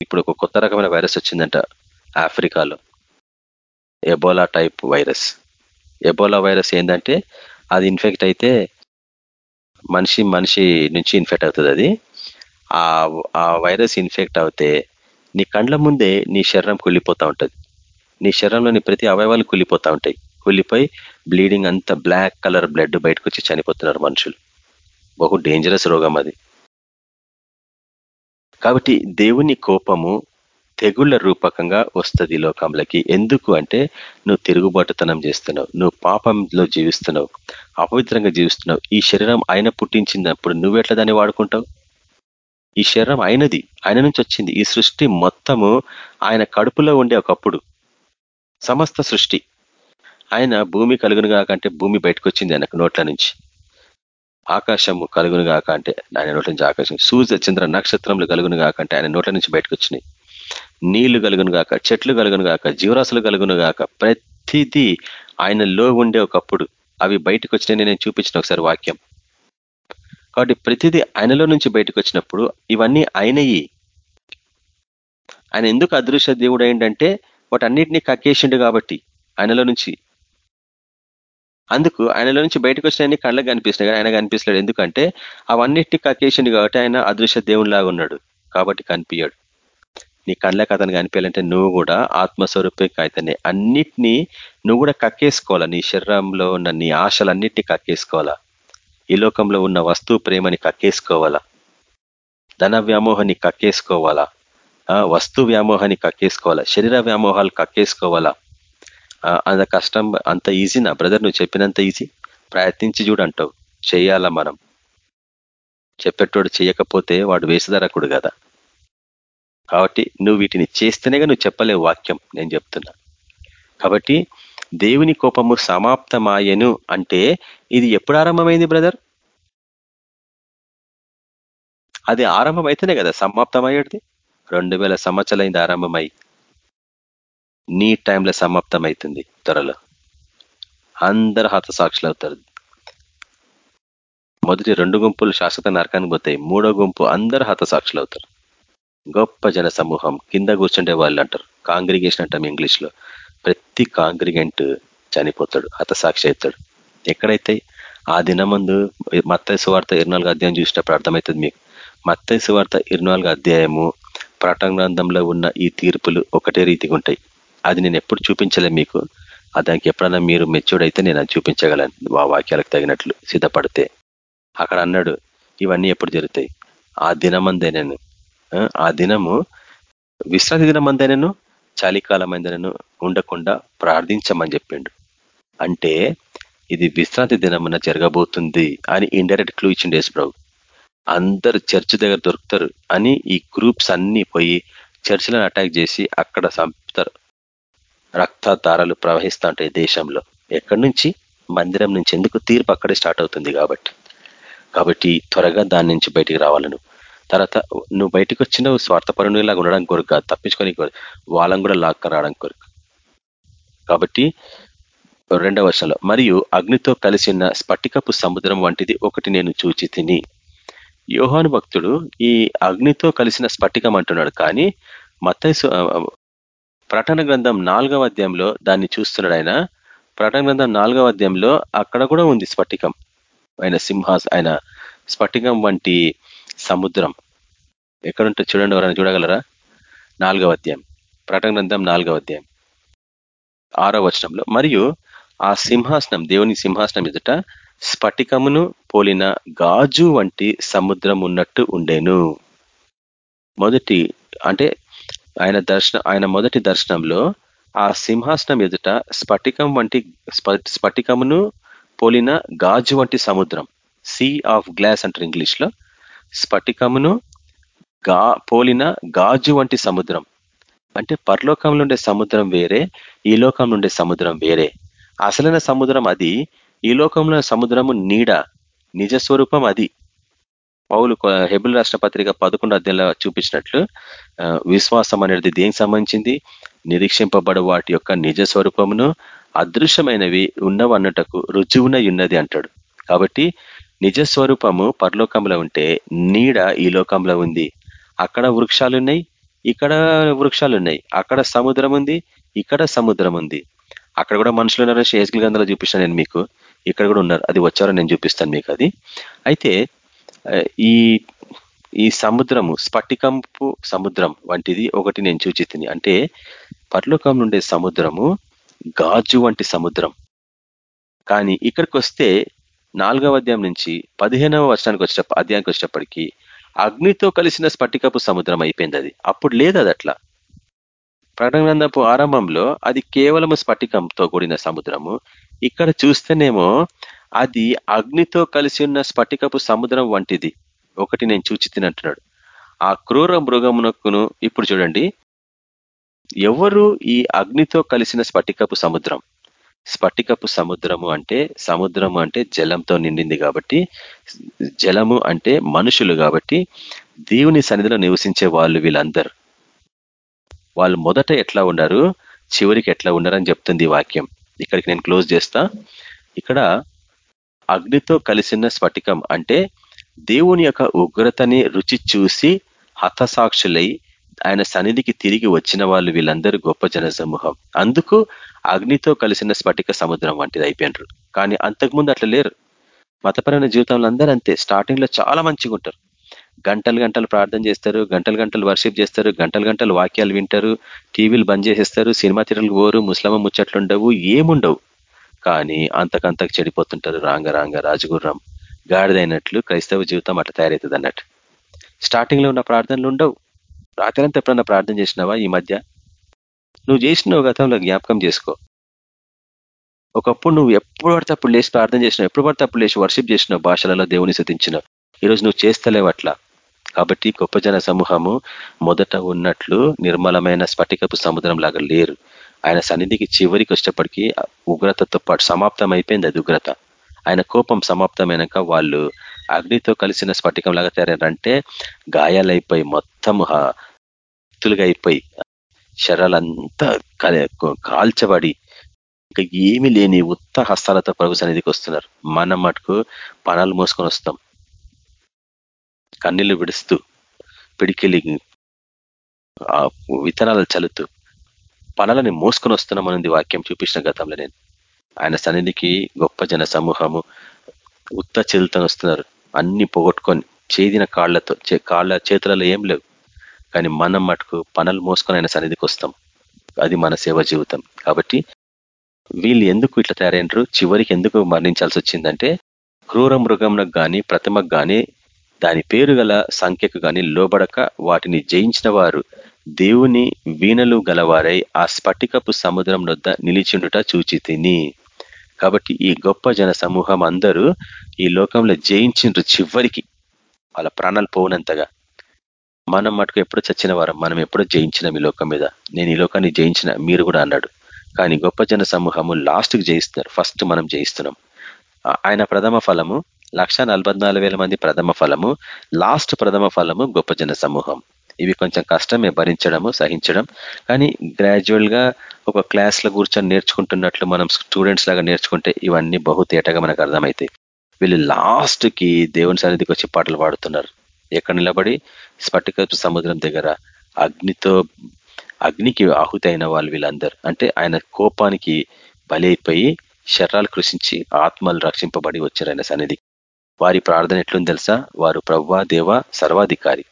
ఇప్పుడు ఒక కొత్త రకమైన వైరస్ వచ్చిందంట ఆఫ్రికాలో. Ebola type virus Ebola virus ఏంటంటే అది ఇన్ఫెక్ట్ అయితే మనిషి మనిషి నుంచి ఇన్ఫెక్ట్ అవుతుంది అది. ఆ వైరస్ ఇన్ఫెక్ట్ అవుతే నీ కండ్ల ముందే నీ శరీరం కుళ్ళిపోతూ ఉంటుంది. నీ శరీరంలోని ప్రతి అవయవాలు కుళ్ళిపోతూ ఉంటాయి. కుళ్ళిపోయి బ్లీడింగ్ అంతా బ్లాక్ కలర్ బ్లడ్ బయటకు వచ్చి చనిపోతున్నారు మనుషులు. బహు డేంజరస్ రోగం అది. కాబట్టి దేవుని కోపము తెగుళ్ళ రూపకంగా వస్తుంది లోకంలోకి. ఎందుకు అంటే నువ్వు తిరుగుబాటుతనం చేస్తున్నావు నువ్వు పాపంలో జీవిస్తున్నావు అపవిత్రంగా జీవిస్తున్నావు. ఈ శరీరం ఆయన పుట్టించినప్పుడు నువ్వెట్లా దాన్ని వాడుకుంటావు? ఈ శరీరం ఆయనది ఆయన నుంచి వచ్చింది. ఈ సృష్టి మొత్తము ఆయన కడుపులో ఉండే ఒకప్పుడు. సమస్త సృష్టి. ఆయన భూమి కలుగును కాకంటే భూమి బయటకు వచ్చింది ఆయనకు నోట్ల నుంచి. ఆకాశము కలుగును కాకంటే ఆయన నోట్ల నుంచి ఆకాశం. సూర్య చంద్ర నక్షత్రములు కలుగును కాకంటే ఆయన నోట్ల నుంచి బయటకు వచ్చినాయి నీళ్ళు కలుగును గాక చెట్లు కలుగును గాక జీవరాశులు కలుగును గాక ప్రతిదీ ఆయనలో ఉండే ఒకప్పుడు. అవి బయటకు వచ్చినాయి నేను చూపించిన ఒకసారి వాక్యం. కాబట్టి ప్రతిదీ ఆయనలో నుంచి బయటకు వచ్చినప్పుడు ఇవన్నీ ఆయనయి. ఆయన ఎందుకు అదృశ్య దేవుడు ఏంటంటే వాటన్నిటినీ కక్కేసిండు కాబట్టి ఆయనలో నుంచి. అందుకు ఆయనలో నుంచి బయటకు వచ్చిన కళ్ళకు కనిపిస్తున్నాయి ఆయన కనిపిస్తున్నాడు ఎందుకంటే అవన్నిటిని కక్కేసిండు కాబట్టి ఆయన అదృశ్య దేవునిలాగా ఉన్నాడు కాబట్టి కనిపించాడు నీ కళ్ళకి అతను కనిపించాలంటే నువ్వు కూడా ఆత్మస్వరూపే అయితేనే అన్నిటినీ నువ్వు కూడా కక్కేసుకోవాలా? నీ శరీరంలో ఉన్న నీ ఆశలన్నిటినీ కక్కేసుకోవాలా? ఈ లోకంలో ఉన్న వస్తువు ప్రేమని కక్కేసుకోవాలా? ధన వ్యామోహాన్ని కక్కేసుకోవాలా? వస్తు వ్యామోహాన్ని కక్కేసుకోవాలా? శరీర వ్యామోహాలు కక్కేసుకోవాలా? అంత కష్టం అంత ఈజీ నా? బ్రదర్ నువ్వు చెప్పినంత ఈజీ ప్రయత్నించి చూడంటావు. చేయాలా మనం? చెప్పేటోడు చేయకపోతే వాడు వేసుదరకుడు కదా? కాబట్టి నువ్వు వీటిని చేస్తేనేగా నువ్వు చెప్పలేవు వాక్యం నేను చెప్తున్నా. కాబట్టి దేవుని కోపము సమాప్తమాయను అంటే ఇది ఎప్పుడు ఆరంభమైంది బ్రదర్? అది ఆరంభం అయితేనే కదా సమాప్తమయ్యేది రెండు వేల సంవత్సరాలైంది ఆరంభమై. నీ టైంలో సమాప్తం అవుతుంది త్వరలో. అందరు హతసాక్షులు అవుతారు. మొదటి రెండు గుంపులు శాశ్వత నరకానికి పోతాయి. మూడో గుంపు అందరు హతసాక్షులు అవుతారు. గొప్ప జన సమూహం కింద కూర్చుండే వాళ్ళు అంటారు. కాంగ్రిగేషన్ అంటాం ఇంగ్లీష్లో ప్రతి కాంగ్రిగెంట్ చనిపోతాడు హతసాక్షి అవుతాడు. ఎక్కడైతే ఆ దినమందు మత్తయ్య సువార్త ఇరునాలుగు అధ్యాయం చూసినప్పుడు అర్థమవుతుంది మీకు. మత్తయ్య సువార్త ఇరవై అధ్యాయము ప్రటగ్రంథంలో ఉన్న ఈ తీర్పులు ఒకటే రీతిగా ఉంటాయి. అది నేను ఎప్పుడు చూపించలే మీకు. దానికి ఎప్పుడన్నా మీరు మెచ్యూర్డ్ అయితే నేను అది చూపించగలను. ఆ వాక్యాలకు తగినట్లు సిద్ధపడితే. అక్కడ అన్నాడు ఇవన్నీ ఎప్పుడు జరుగుతాయి? ఆ దినమందే నేను ఆ దినము విశ్రాంతి దినమందైనను చలికాలమైందనను ఉండకుండా ప్రార్థించమని చెప్పిండు. అంటే ఇది విశ్రాంతి దినమున జరగబోతుంది అని ఇండైరెక్ట్ క్లూ ఇచ్చిండు ప్రభు. అందరు చర్చ్ దగ్గర దొరుకుతారు అని ఈ గ్రూప్స్ అన్ని పోయి చర్చిలను అటాక్ చేసి అక్కడ చంపుతారు రక్తధారలు ప్రవహిస్తూ ఉంటాయి దేశంలో. ఎక్కడి నుంచి? మందిరం నుంచి. ఎందుకు? తీర్పు అక్కడే స్టార్ట్ అవుతుంది కాబట్టి. కాబట్టి త్వరగా దాని నుంచి బయటికి రావాలను. తర్వాత నువ్వు బయటకు వచ్చిన స్వార్థపరునిలాగా ఉండడం కొరకు కాదు తప్పించుకొని వాళ్ళని కూడా లాక్క రావడం కొరకు. కాబట్టి రెండవ వర్షంలో మరియు అగ్నితో కలిసిన స్ఫటికపు సముద్రం వంటిది ఒకటి నేను చూచి తిని. యోహాను భక్తుడు ఈ అగ్నితో కలిసిన స్ఫటికం అంటున్నాడు కానీ మత ప్రటన గ్రంథం నాలుగవ అధ్యాయంలో దాన్ని చూస్తున్నాడు ఆయన. ప్రటన గ్రంథం నాలుగవ అధ్యాయంలో అక్కడ కూడా ఉంది స్ఫటికం. ఆయన సింహాస్ ఆయన స్ఫటికం వంటి సముద్రం. ఎక్కడుంటే చూడండి ఎవరైనా చూడగలరా? నాలుగవ అధ్యాయం. ప్రకటన గ్రంథం నాలుగవ అధ్యాయం. ఆరో వచనంలో మరియు ఆ సింహాసనం దేవుని సింహాసనం ఎదుట స్ఫటికమును పోలిన గాజు వంటి సముద్రం ఉన్నట్టు ఉండేను. మొదటి అంటే ఆయన దర్శనం ఆయన మొదటి దర్శనంలో ఆ సింహాసనం ఎదుట స్ఫటికం వంటి స్ఫటికమును పోలిన గాజు వంటి సముద్రం సీ ఆఫ్ గ్లాస్ అంటారు ఇంగ్లీష్లో. స్ఫటికమును గా పోలిన గాజు వంటి సముద్రం. అంటే పరలోకంలో ఉండే సముద్రం వేరే ఈ లోకంలో ఉండే సముద్రం వేరే. అసలైన సముద్రం అది ఈ లోకంలో సముద్రము నీడ నిజ స్వరూపం అది. పౌలు హెబుల్ రాష్ట్ర పత్రిక పదకొండు అధ్యాయంలో చూపించినట్లు విశ్వాసం అనేది దేనికి సంబంధించింది? నిరీక్షింపబడ వాటి యొక్క నిజ స్వరూపమును అదృశ్యమైనవి ఉన్నవన్నటకు రుజువునై ఉన్నది అంటాడు. కాబట్టి నిజ స్వరూపము పరలోకంలో ఉంటే నీడ ఈ లోకంలో ఉంది. అక్కడ వృక్షాలున్నాయి ఇక్కడ వృక్షాలున్నాయి. అక్కడ సముద్రం ఉంది ఇక్కడ సముద్రం ఉంది. అక్కడ కూడా మనుషులు ఉన్నారని శేషగిల్ గంధలో చూపిస్తాను నేను మీకు. ఇక్కడ కూడా ఉన్నారు. అది వచ్చారో నేను చూపిస్తాను మీకు అది. అయితే ఈ ఈ సముద్రము స్ఫటికంపు సముద్రం వంటిది ఒకటి నేను చూచితిని. అంటే పర్లోకం నుండే సముద్రము గాజు వంటి సముద్రం. కానీ ఇక్కడికి వస్తే నాలుగవ అధ్యాయం నుంచి పదిహేనవ వర్షానికి వచ్చే అధ్యాయానికి వచ్చేటప్పటికి అగ్నితో కలిసిన స్ఫటికపు సముద్రం అయిపోయింది అది. అప్పుడు లేదు అది అట్లా. ప్రకటన ఆరంభంలో అది కేవలము స్ఫటికంతో కూడిన సముద్రము. ఇక్కడ చూస్తేనేమో అది అగ్నితో కలిసి ఉన్న స్ఫటికపు సముద్రం వంటిది. ఒకటి నేను చూచి తినంటున్నాడు ఆ క్రూర మృగమునకును ఇప్పుడు చూడండి. ఎవరు ఈ అగ్నితో కలిసిన స్ఫటికపు సముద్రం? స్ఫటికపు సముద్రము అంటే సముద్రము అంటే జలంతో నిండింది కాబట్టి జలము అంటే మనుషులు కాబట్టి దేవుని సన్నిధిలో నివసించే వాళ్ళు వీళ్ళందరూ. వాళ్ళు మొదట ఎట్లా ఉన్నారు? చివరికి ఎట్లా ఉన్నారని చెప్తుంది వాక్యం. ఇక్కడికి నేను క్లోజ్ చేస్తా. ఇక్కడ అగ్నితో కలిసిన స్ఫటికం అంటే దేవుని యొక్క ఉగ్రతని రుచి చూసి హతసాక్షులై ఆయన సన్నిధికి తిరిగి వచ్చిన వాళ్ళు వీళ్ళందరూ గొప్ప జన సమూహం అందుకు అగ్నితో కలిసిన స్ఫటిక సముద్రం వంటిది అయిపోయినారు కానీ అంతకుముందు అట్లా లేరు. మతపరమైన జీవితంలో అందరూ అంతే. స్టార్టింగ్లో చాలా మంచిగా ఉంటారు. గంటలు గంటలు ప్రార్థన చేస్తారు గంటలు గంటలు వర్షిప్ చేస్తారు గంటలు గంటలు వాక్యాలు వింటారు టీవీలు బంద్ చేసేస్తారు సినిమా థియేటర్లు పోరు ముస్లమ ముచ్చట్లుండవు ఏముండవు. కానీ అంతకంతకు చెడిపోతుంటారు. రాంగ రాంగ రాజగుర్రం గాడిదైనట్లు క్రైస్తవ జీవితం అట్లా తయారవుతుంది అన్నట్టు స్టార్టింగ్లో ఉన్న ప్రార్థనలు ఉండవు. రాత్రంతా ఎప్పుడన్నా ప్రార్థన చేసినావా ఈ మధ్య? నువ్వు చేసినావు గతంలో జ్ఞాపకం చేసుకో. ఒకప్పుడు నువ్వు ఎప్పుడు పడితే అప్పుడు లేచి ప్రార్థన చేసినావు ఎప్పుడు పడితే అప్పుడు లేచి వర్షిప్ చేసినావు భాషలలో దేవుని శతించినావు ఈరోజు నువ్వు చేస్తలేవు అట్లా కాబట్టి గొప్ప జన సమూహము మొదట ఉన్నట్లు నిర్మలమైన స్ఫటికపు సముద్రం లాగా లేరు. ఆయన సన్నిధికి చివరికి వచ్చేటప్పటికీ ఉగ్రతతో పాటు సమాప్తం అయిపోయింది అది ఉగ్రత. ఆయన కోపం సమాప్తమైనాక వాళ్ళు అగ్నితో కలిసిన స్ఫటికం లాగా తయారంటే గాయాలైపోయి మొత్తం తులుగా అయిపోయి శరాలంతా కాల్చబడి ఇంకా ఏమీ లేని ఉత్త హస్తాలతో ప్రభు సన్నిధికి వస్తున్నారు. మనం మటుకు పనాలు మోసుకొని వస్తాం. కన్నీళ్ళు విడుస్తూ పిడికిలి విత్తనాలు చల్లుతూ పనులని మోసుకొని వస్తున్నామన్నది వాక్యం చూపించిన గతంలో నేను. ఆయన సన్నిధికి గొప్ప జన సమూహము ఉత్త చేతులతో వస్తున్నారు. అన్ని పోగొట్టుకొని చేదిన కాళ్ళతో కాళ్ళ చేతులలో ఏం లేవు. కానీ మనం మటుకు పనులు మోసుకొని ఆయన సన్నిధికి వస్తాం. అది మన సేవ జీవితం. కాబట్టి వీళ్ళు ఎందుకు ఇట్లా తయారైనరు? చివరికి ఎందుకు మరణించాల్సి వచ్చిందంటే క్రూర మృగంలకు కానీ ప్రతిమకు కానీ దాని పేరు గల సంఖ్యకు కానీ లోబడక వాటిని జయించిన వారు దేవుని వీణలు గలవారై ఆ స్ఫటికపు సముద్రం వద్ద నిలిచిండుట చూచి తిని కాబట్టి ఈ గొప్ప జన సమూహం అందరూ ఈ లోకంలో జయించిండ్రు చివరికి. వాళ్ళ ప్రాణాలు పోవునంతగా మనం మటుకు ఎప్పుడు చచ్చిన వారం మనం ఎప్పుడో జయించినాం ఈ లోకం మీద. నేను ఈ లోకాన్ని జయించిన మీరు కూడా అన్నాడు. కానీ గొప్ప జన సమూహము లాస్ట్కి జయిస్తున్నారు. ఫస్ట్ మనం జయిస్తున్నాం. ఆయన ప్రథమ ఫలము లక్ష మంది ప్రథమ ఫలము లాస్ట్ ప్రథమ ఫలము గొప్ప జన సమూహం. ఇవి కొంచెం కష్టమే భరించడము సహించడం. కానీ గ్రాడ్యువల్గా ఒక క్లాస్లో కూర్చొని నేర్చుకుంటున్నట్లు మనం స్టూడెంట్స్ లాగా నేర్చుకుంటే ఇవన్నీ బహుతేటగా మనకు అర్థమవుతాయి వీళ్ళు లాస్ట్కి దేవుని సన్నిధికి వచ్చి పాటలు పాడుతున్నారు. ఎక్కడ నిలబడి స్ఫటిక సముద్రం దగ్గర అగ్నితో అగ్నికి ఆహుతి అయిన వాళ్ళు వీళ్ళందరూ. అంటే ఆయన కోపానికి బలైపోయి శరీరాలు కృషించి ఆత్మలు రక్షింపబడి వచ్చారు ఆయన సన్నిధి. వారి ప్రార్థన ఎట్లుంది తెలుసా? వారు ప్రవ్వా దేవ సర్వాధికారి.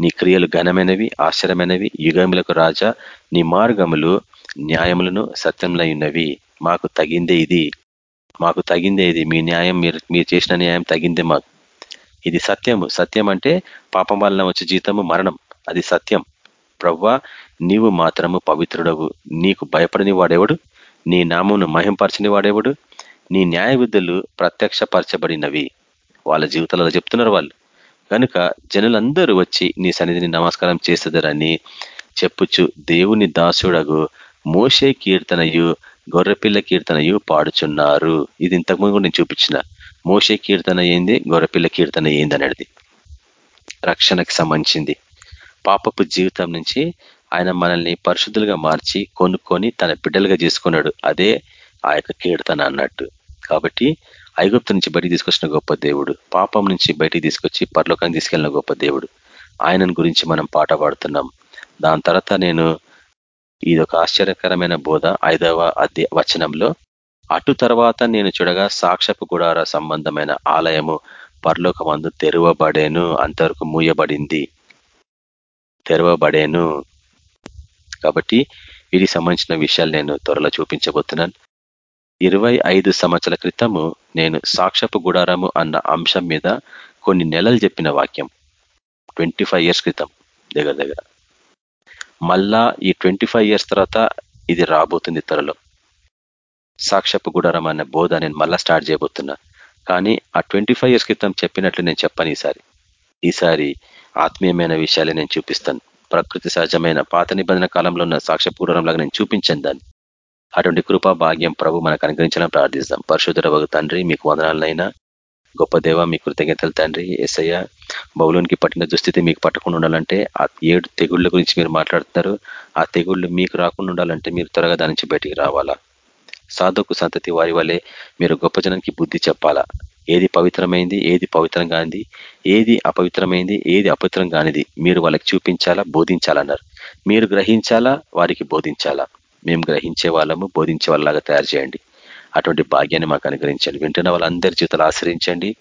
నీ క్రియలు ఘనమైనవి ఆశ్చర్యమైనవి యుగములకు రాజా నీ మార్గములు న్యాయములను సత్యంలో ఉన్నవి. మాకు తగిందే ఇది. మాకు తగిందే ఇది. మీ న్యాయం మీరు మీరు చేసిన న్యాయం తగిందే మాకు. ఇది సత్యము. సత్యం అంటే పాపం వలన వచ్చే జీతము మరణం. అది సత్యం. ప్రవ్వా నీవు మాత్రము పవిత్రుడవు. నీకు భయపడని వాడేవాడు? నీ నామమును మహింపరచని వాడేవాడు? నీ న్యాయ విధులు ప్రత్యక్షపరచబడినవి. వాళ్ళ జీవితాలలో చెప్తున్నారు వాళ్ళు. కనుక జనులందరూ వచ్చి నీ సన్నిధిని నమస్కారం చేస్తుందరని చెప్పుచు దేవుని దాసుడగు మోసే కీర్తనయు గొర్రెపిల్ల కీర్తనయు పాడుచున్నారు. ఇది ఇంతకుముందు నేను చూపించిన. మోసే కీర్తన ఏంది? గొర్రెపిల్ల కీర్తన ఏంది అనేది. రక్షణకి సంబంధించింది. పాపపు జీవితం నుంచి ఆయన మనల్ని పరిశుద్ధులుగా మార్చి కొనుక్కొని తన బిడ్డలుగా చేసుకున్నాడు. అదే ఆ యొక్క కీర్తన అన్నట్టు. కాబట్టి ఐగుప్తు నుంచి బయటికి తీసుకొచ్చిన గొప్ప దేవుడు పాపం నుంచి బయటికి తీసుకొచ్చి పరలోకానికి తీసుకెళ్ళిన గొప్ప దేవుడు. ఆయనను గురించి మనం పాట పాడుతున్నాం. దాని తర్వాత నేను ఇది ఒక ఆశ్చర్యకరమైన బోధ ఐదవ అధ్య వచనంలో అటు తర్వాత నేను చూడగా సాక్షపు గుడార సంబంధమైన ఆలయము పరలోకమందు తెరవబడేను అంతవరకు మూయబడింది. తెరవబడేను. కాబట్టి వీటికి సంబంధించిన విషయాలు నేను త్వరలో చూపించబోతున్నాను. ఇరవై ఐదు సంవత్సరాల క్రితము నేను సాక్షపు గుడారము అన్న అంశం మీద కొన్ని నెలలు చెప్పిన వాక్యం. ట్వంటీ ఇయర్స్ క్రితం. దగ్గర దగ్గర. మళ్ళా ఈ ట్వంటీ ఇయర్స్ తర్వాత ఇది రాబోతుంది త్వరలో. సాక్షపు గుడారం అనే బోధ నేను మళ్ళా స్టార్ట్ చేయబోతున్నా. కానీ ఆ ట్వంటీ ఇయర్స్ క్రితం చెప్పినట్లు నేను చెప్పాను ఈసారి. ఈసారి ఆత్మీయమైన విషయాలే నేను చూపిస్తాను. ప్రకృతి సహజమైన పాత నిబంధన కాలంలో ఉన్న సాక్ష్యపు గుడారంలాగా నేను చూపించాను దాన్ని. అటువంటి కృపా భాగ్యం ప్రభు మనకు అనుగ్రహించాలని ప్రార్థిస్తాం. పరశుధర భగ తండ్రి మీకు వందనాలనైనా. గొప్ప దేవ మీ కృతజ్ఞతలు తండ్రి. ఎస్ఐయ బౌలోనికి పట్టిన దుస్థితి మీకు పట్టకుండా ఉండాలంటే ఆ ఏడు తెగుళ్ళ గురించి మీరు మాట్లాడుతున్నారు. ఆ తెగుళ్ళు మీకు రాకుండా ఉండాలంటే మీరు త్వరగా దాని నుంచి బయటికి రావాలా? సాధకు సంతతి వారి వల్లే మీరు గొప్ప జనానికి బుద్ధి చెప్పాలా? ఏది పవిత్రమైంది ఏది పవిత్రం కానిది ఏది అపవిత్రమైంది ఏది అపవిత్రం కానిది మీరు వాళ్ళకి చూపించాలా బోధించాలన్నారు. మీరు గ్రహించాలా వారికి బోధించాలా? మేము గ్రహించే వాళ్ళము బోధించే వాళ్ళలాగా తయారు చేయండి. అటువంటి భాగ్యాన్ని మాకు అనుగ్రహించండి. వింటున్న వాళ్ళందరి జీవితాలు ఆశ్రయించండి.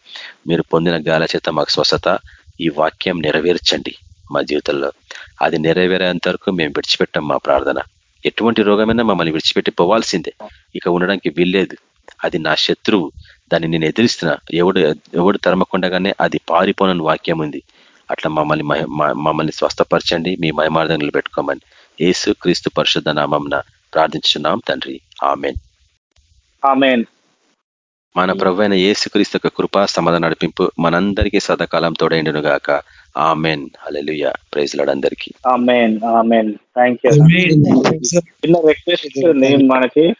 మీరు పొందిన గాల చేత మాకు స్వస్థత ఈ వాక్యం నెరవేర్చండి మా జీవితంలో. అది నెరవేరేంత వరకు మేము విడిచిపెట్టాం మా ప్రార్థన. ఎటువంటి రోగమైనా మమ్మల్ని విడిచిపెట్టి పోవాల్సిందే. ఇక ఉండడానికి వీల్లేదు. అది నా శత్రువు. దాన్ని నేను ఎదిరిస్తున్నా. ఎవడు ఎవడు తరమకుండగానే అది పారిపోనని వాక్యం ఉంది. అట్లా మమ్మల్ని మమ్మల్ని స్వస్థపరచండి. మీ మయమార్దం నిలబెట్టుకోమని ఏసు క్రీస్తు పరిశుద్ధ నామంన ప్రార్థించున్నాం తండ్రి. ఆమెన్. మన ప్రభు అయిన ఏసుక్రీస్తు యొక్క కృపా సమాధాన నడిపింపు మనందరికీ సదాకాలం తోడైండును గాక ఆమెన్. అలెలుయ ప్రైజ్ లాడందరికీ చిన్న రిక్వెస్ట్ మనకి.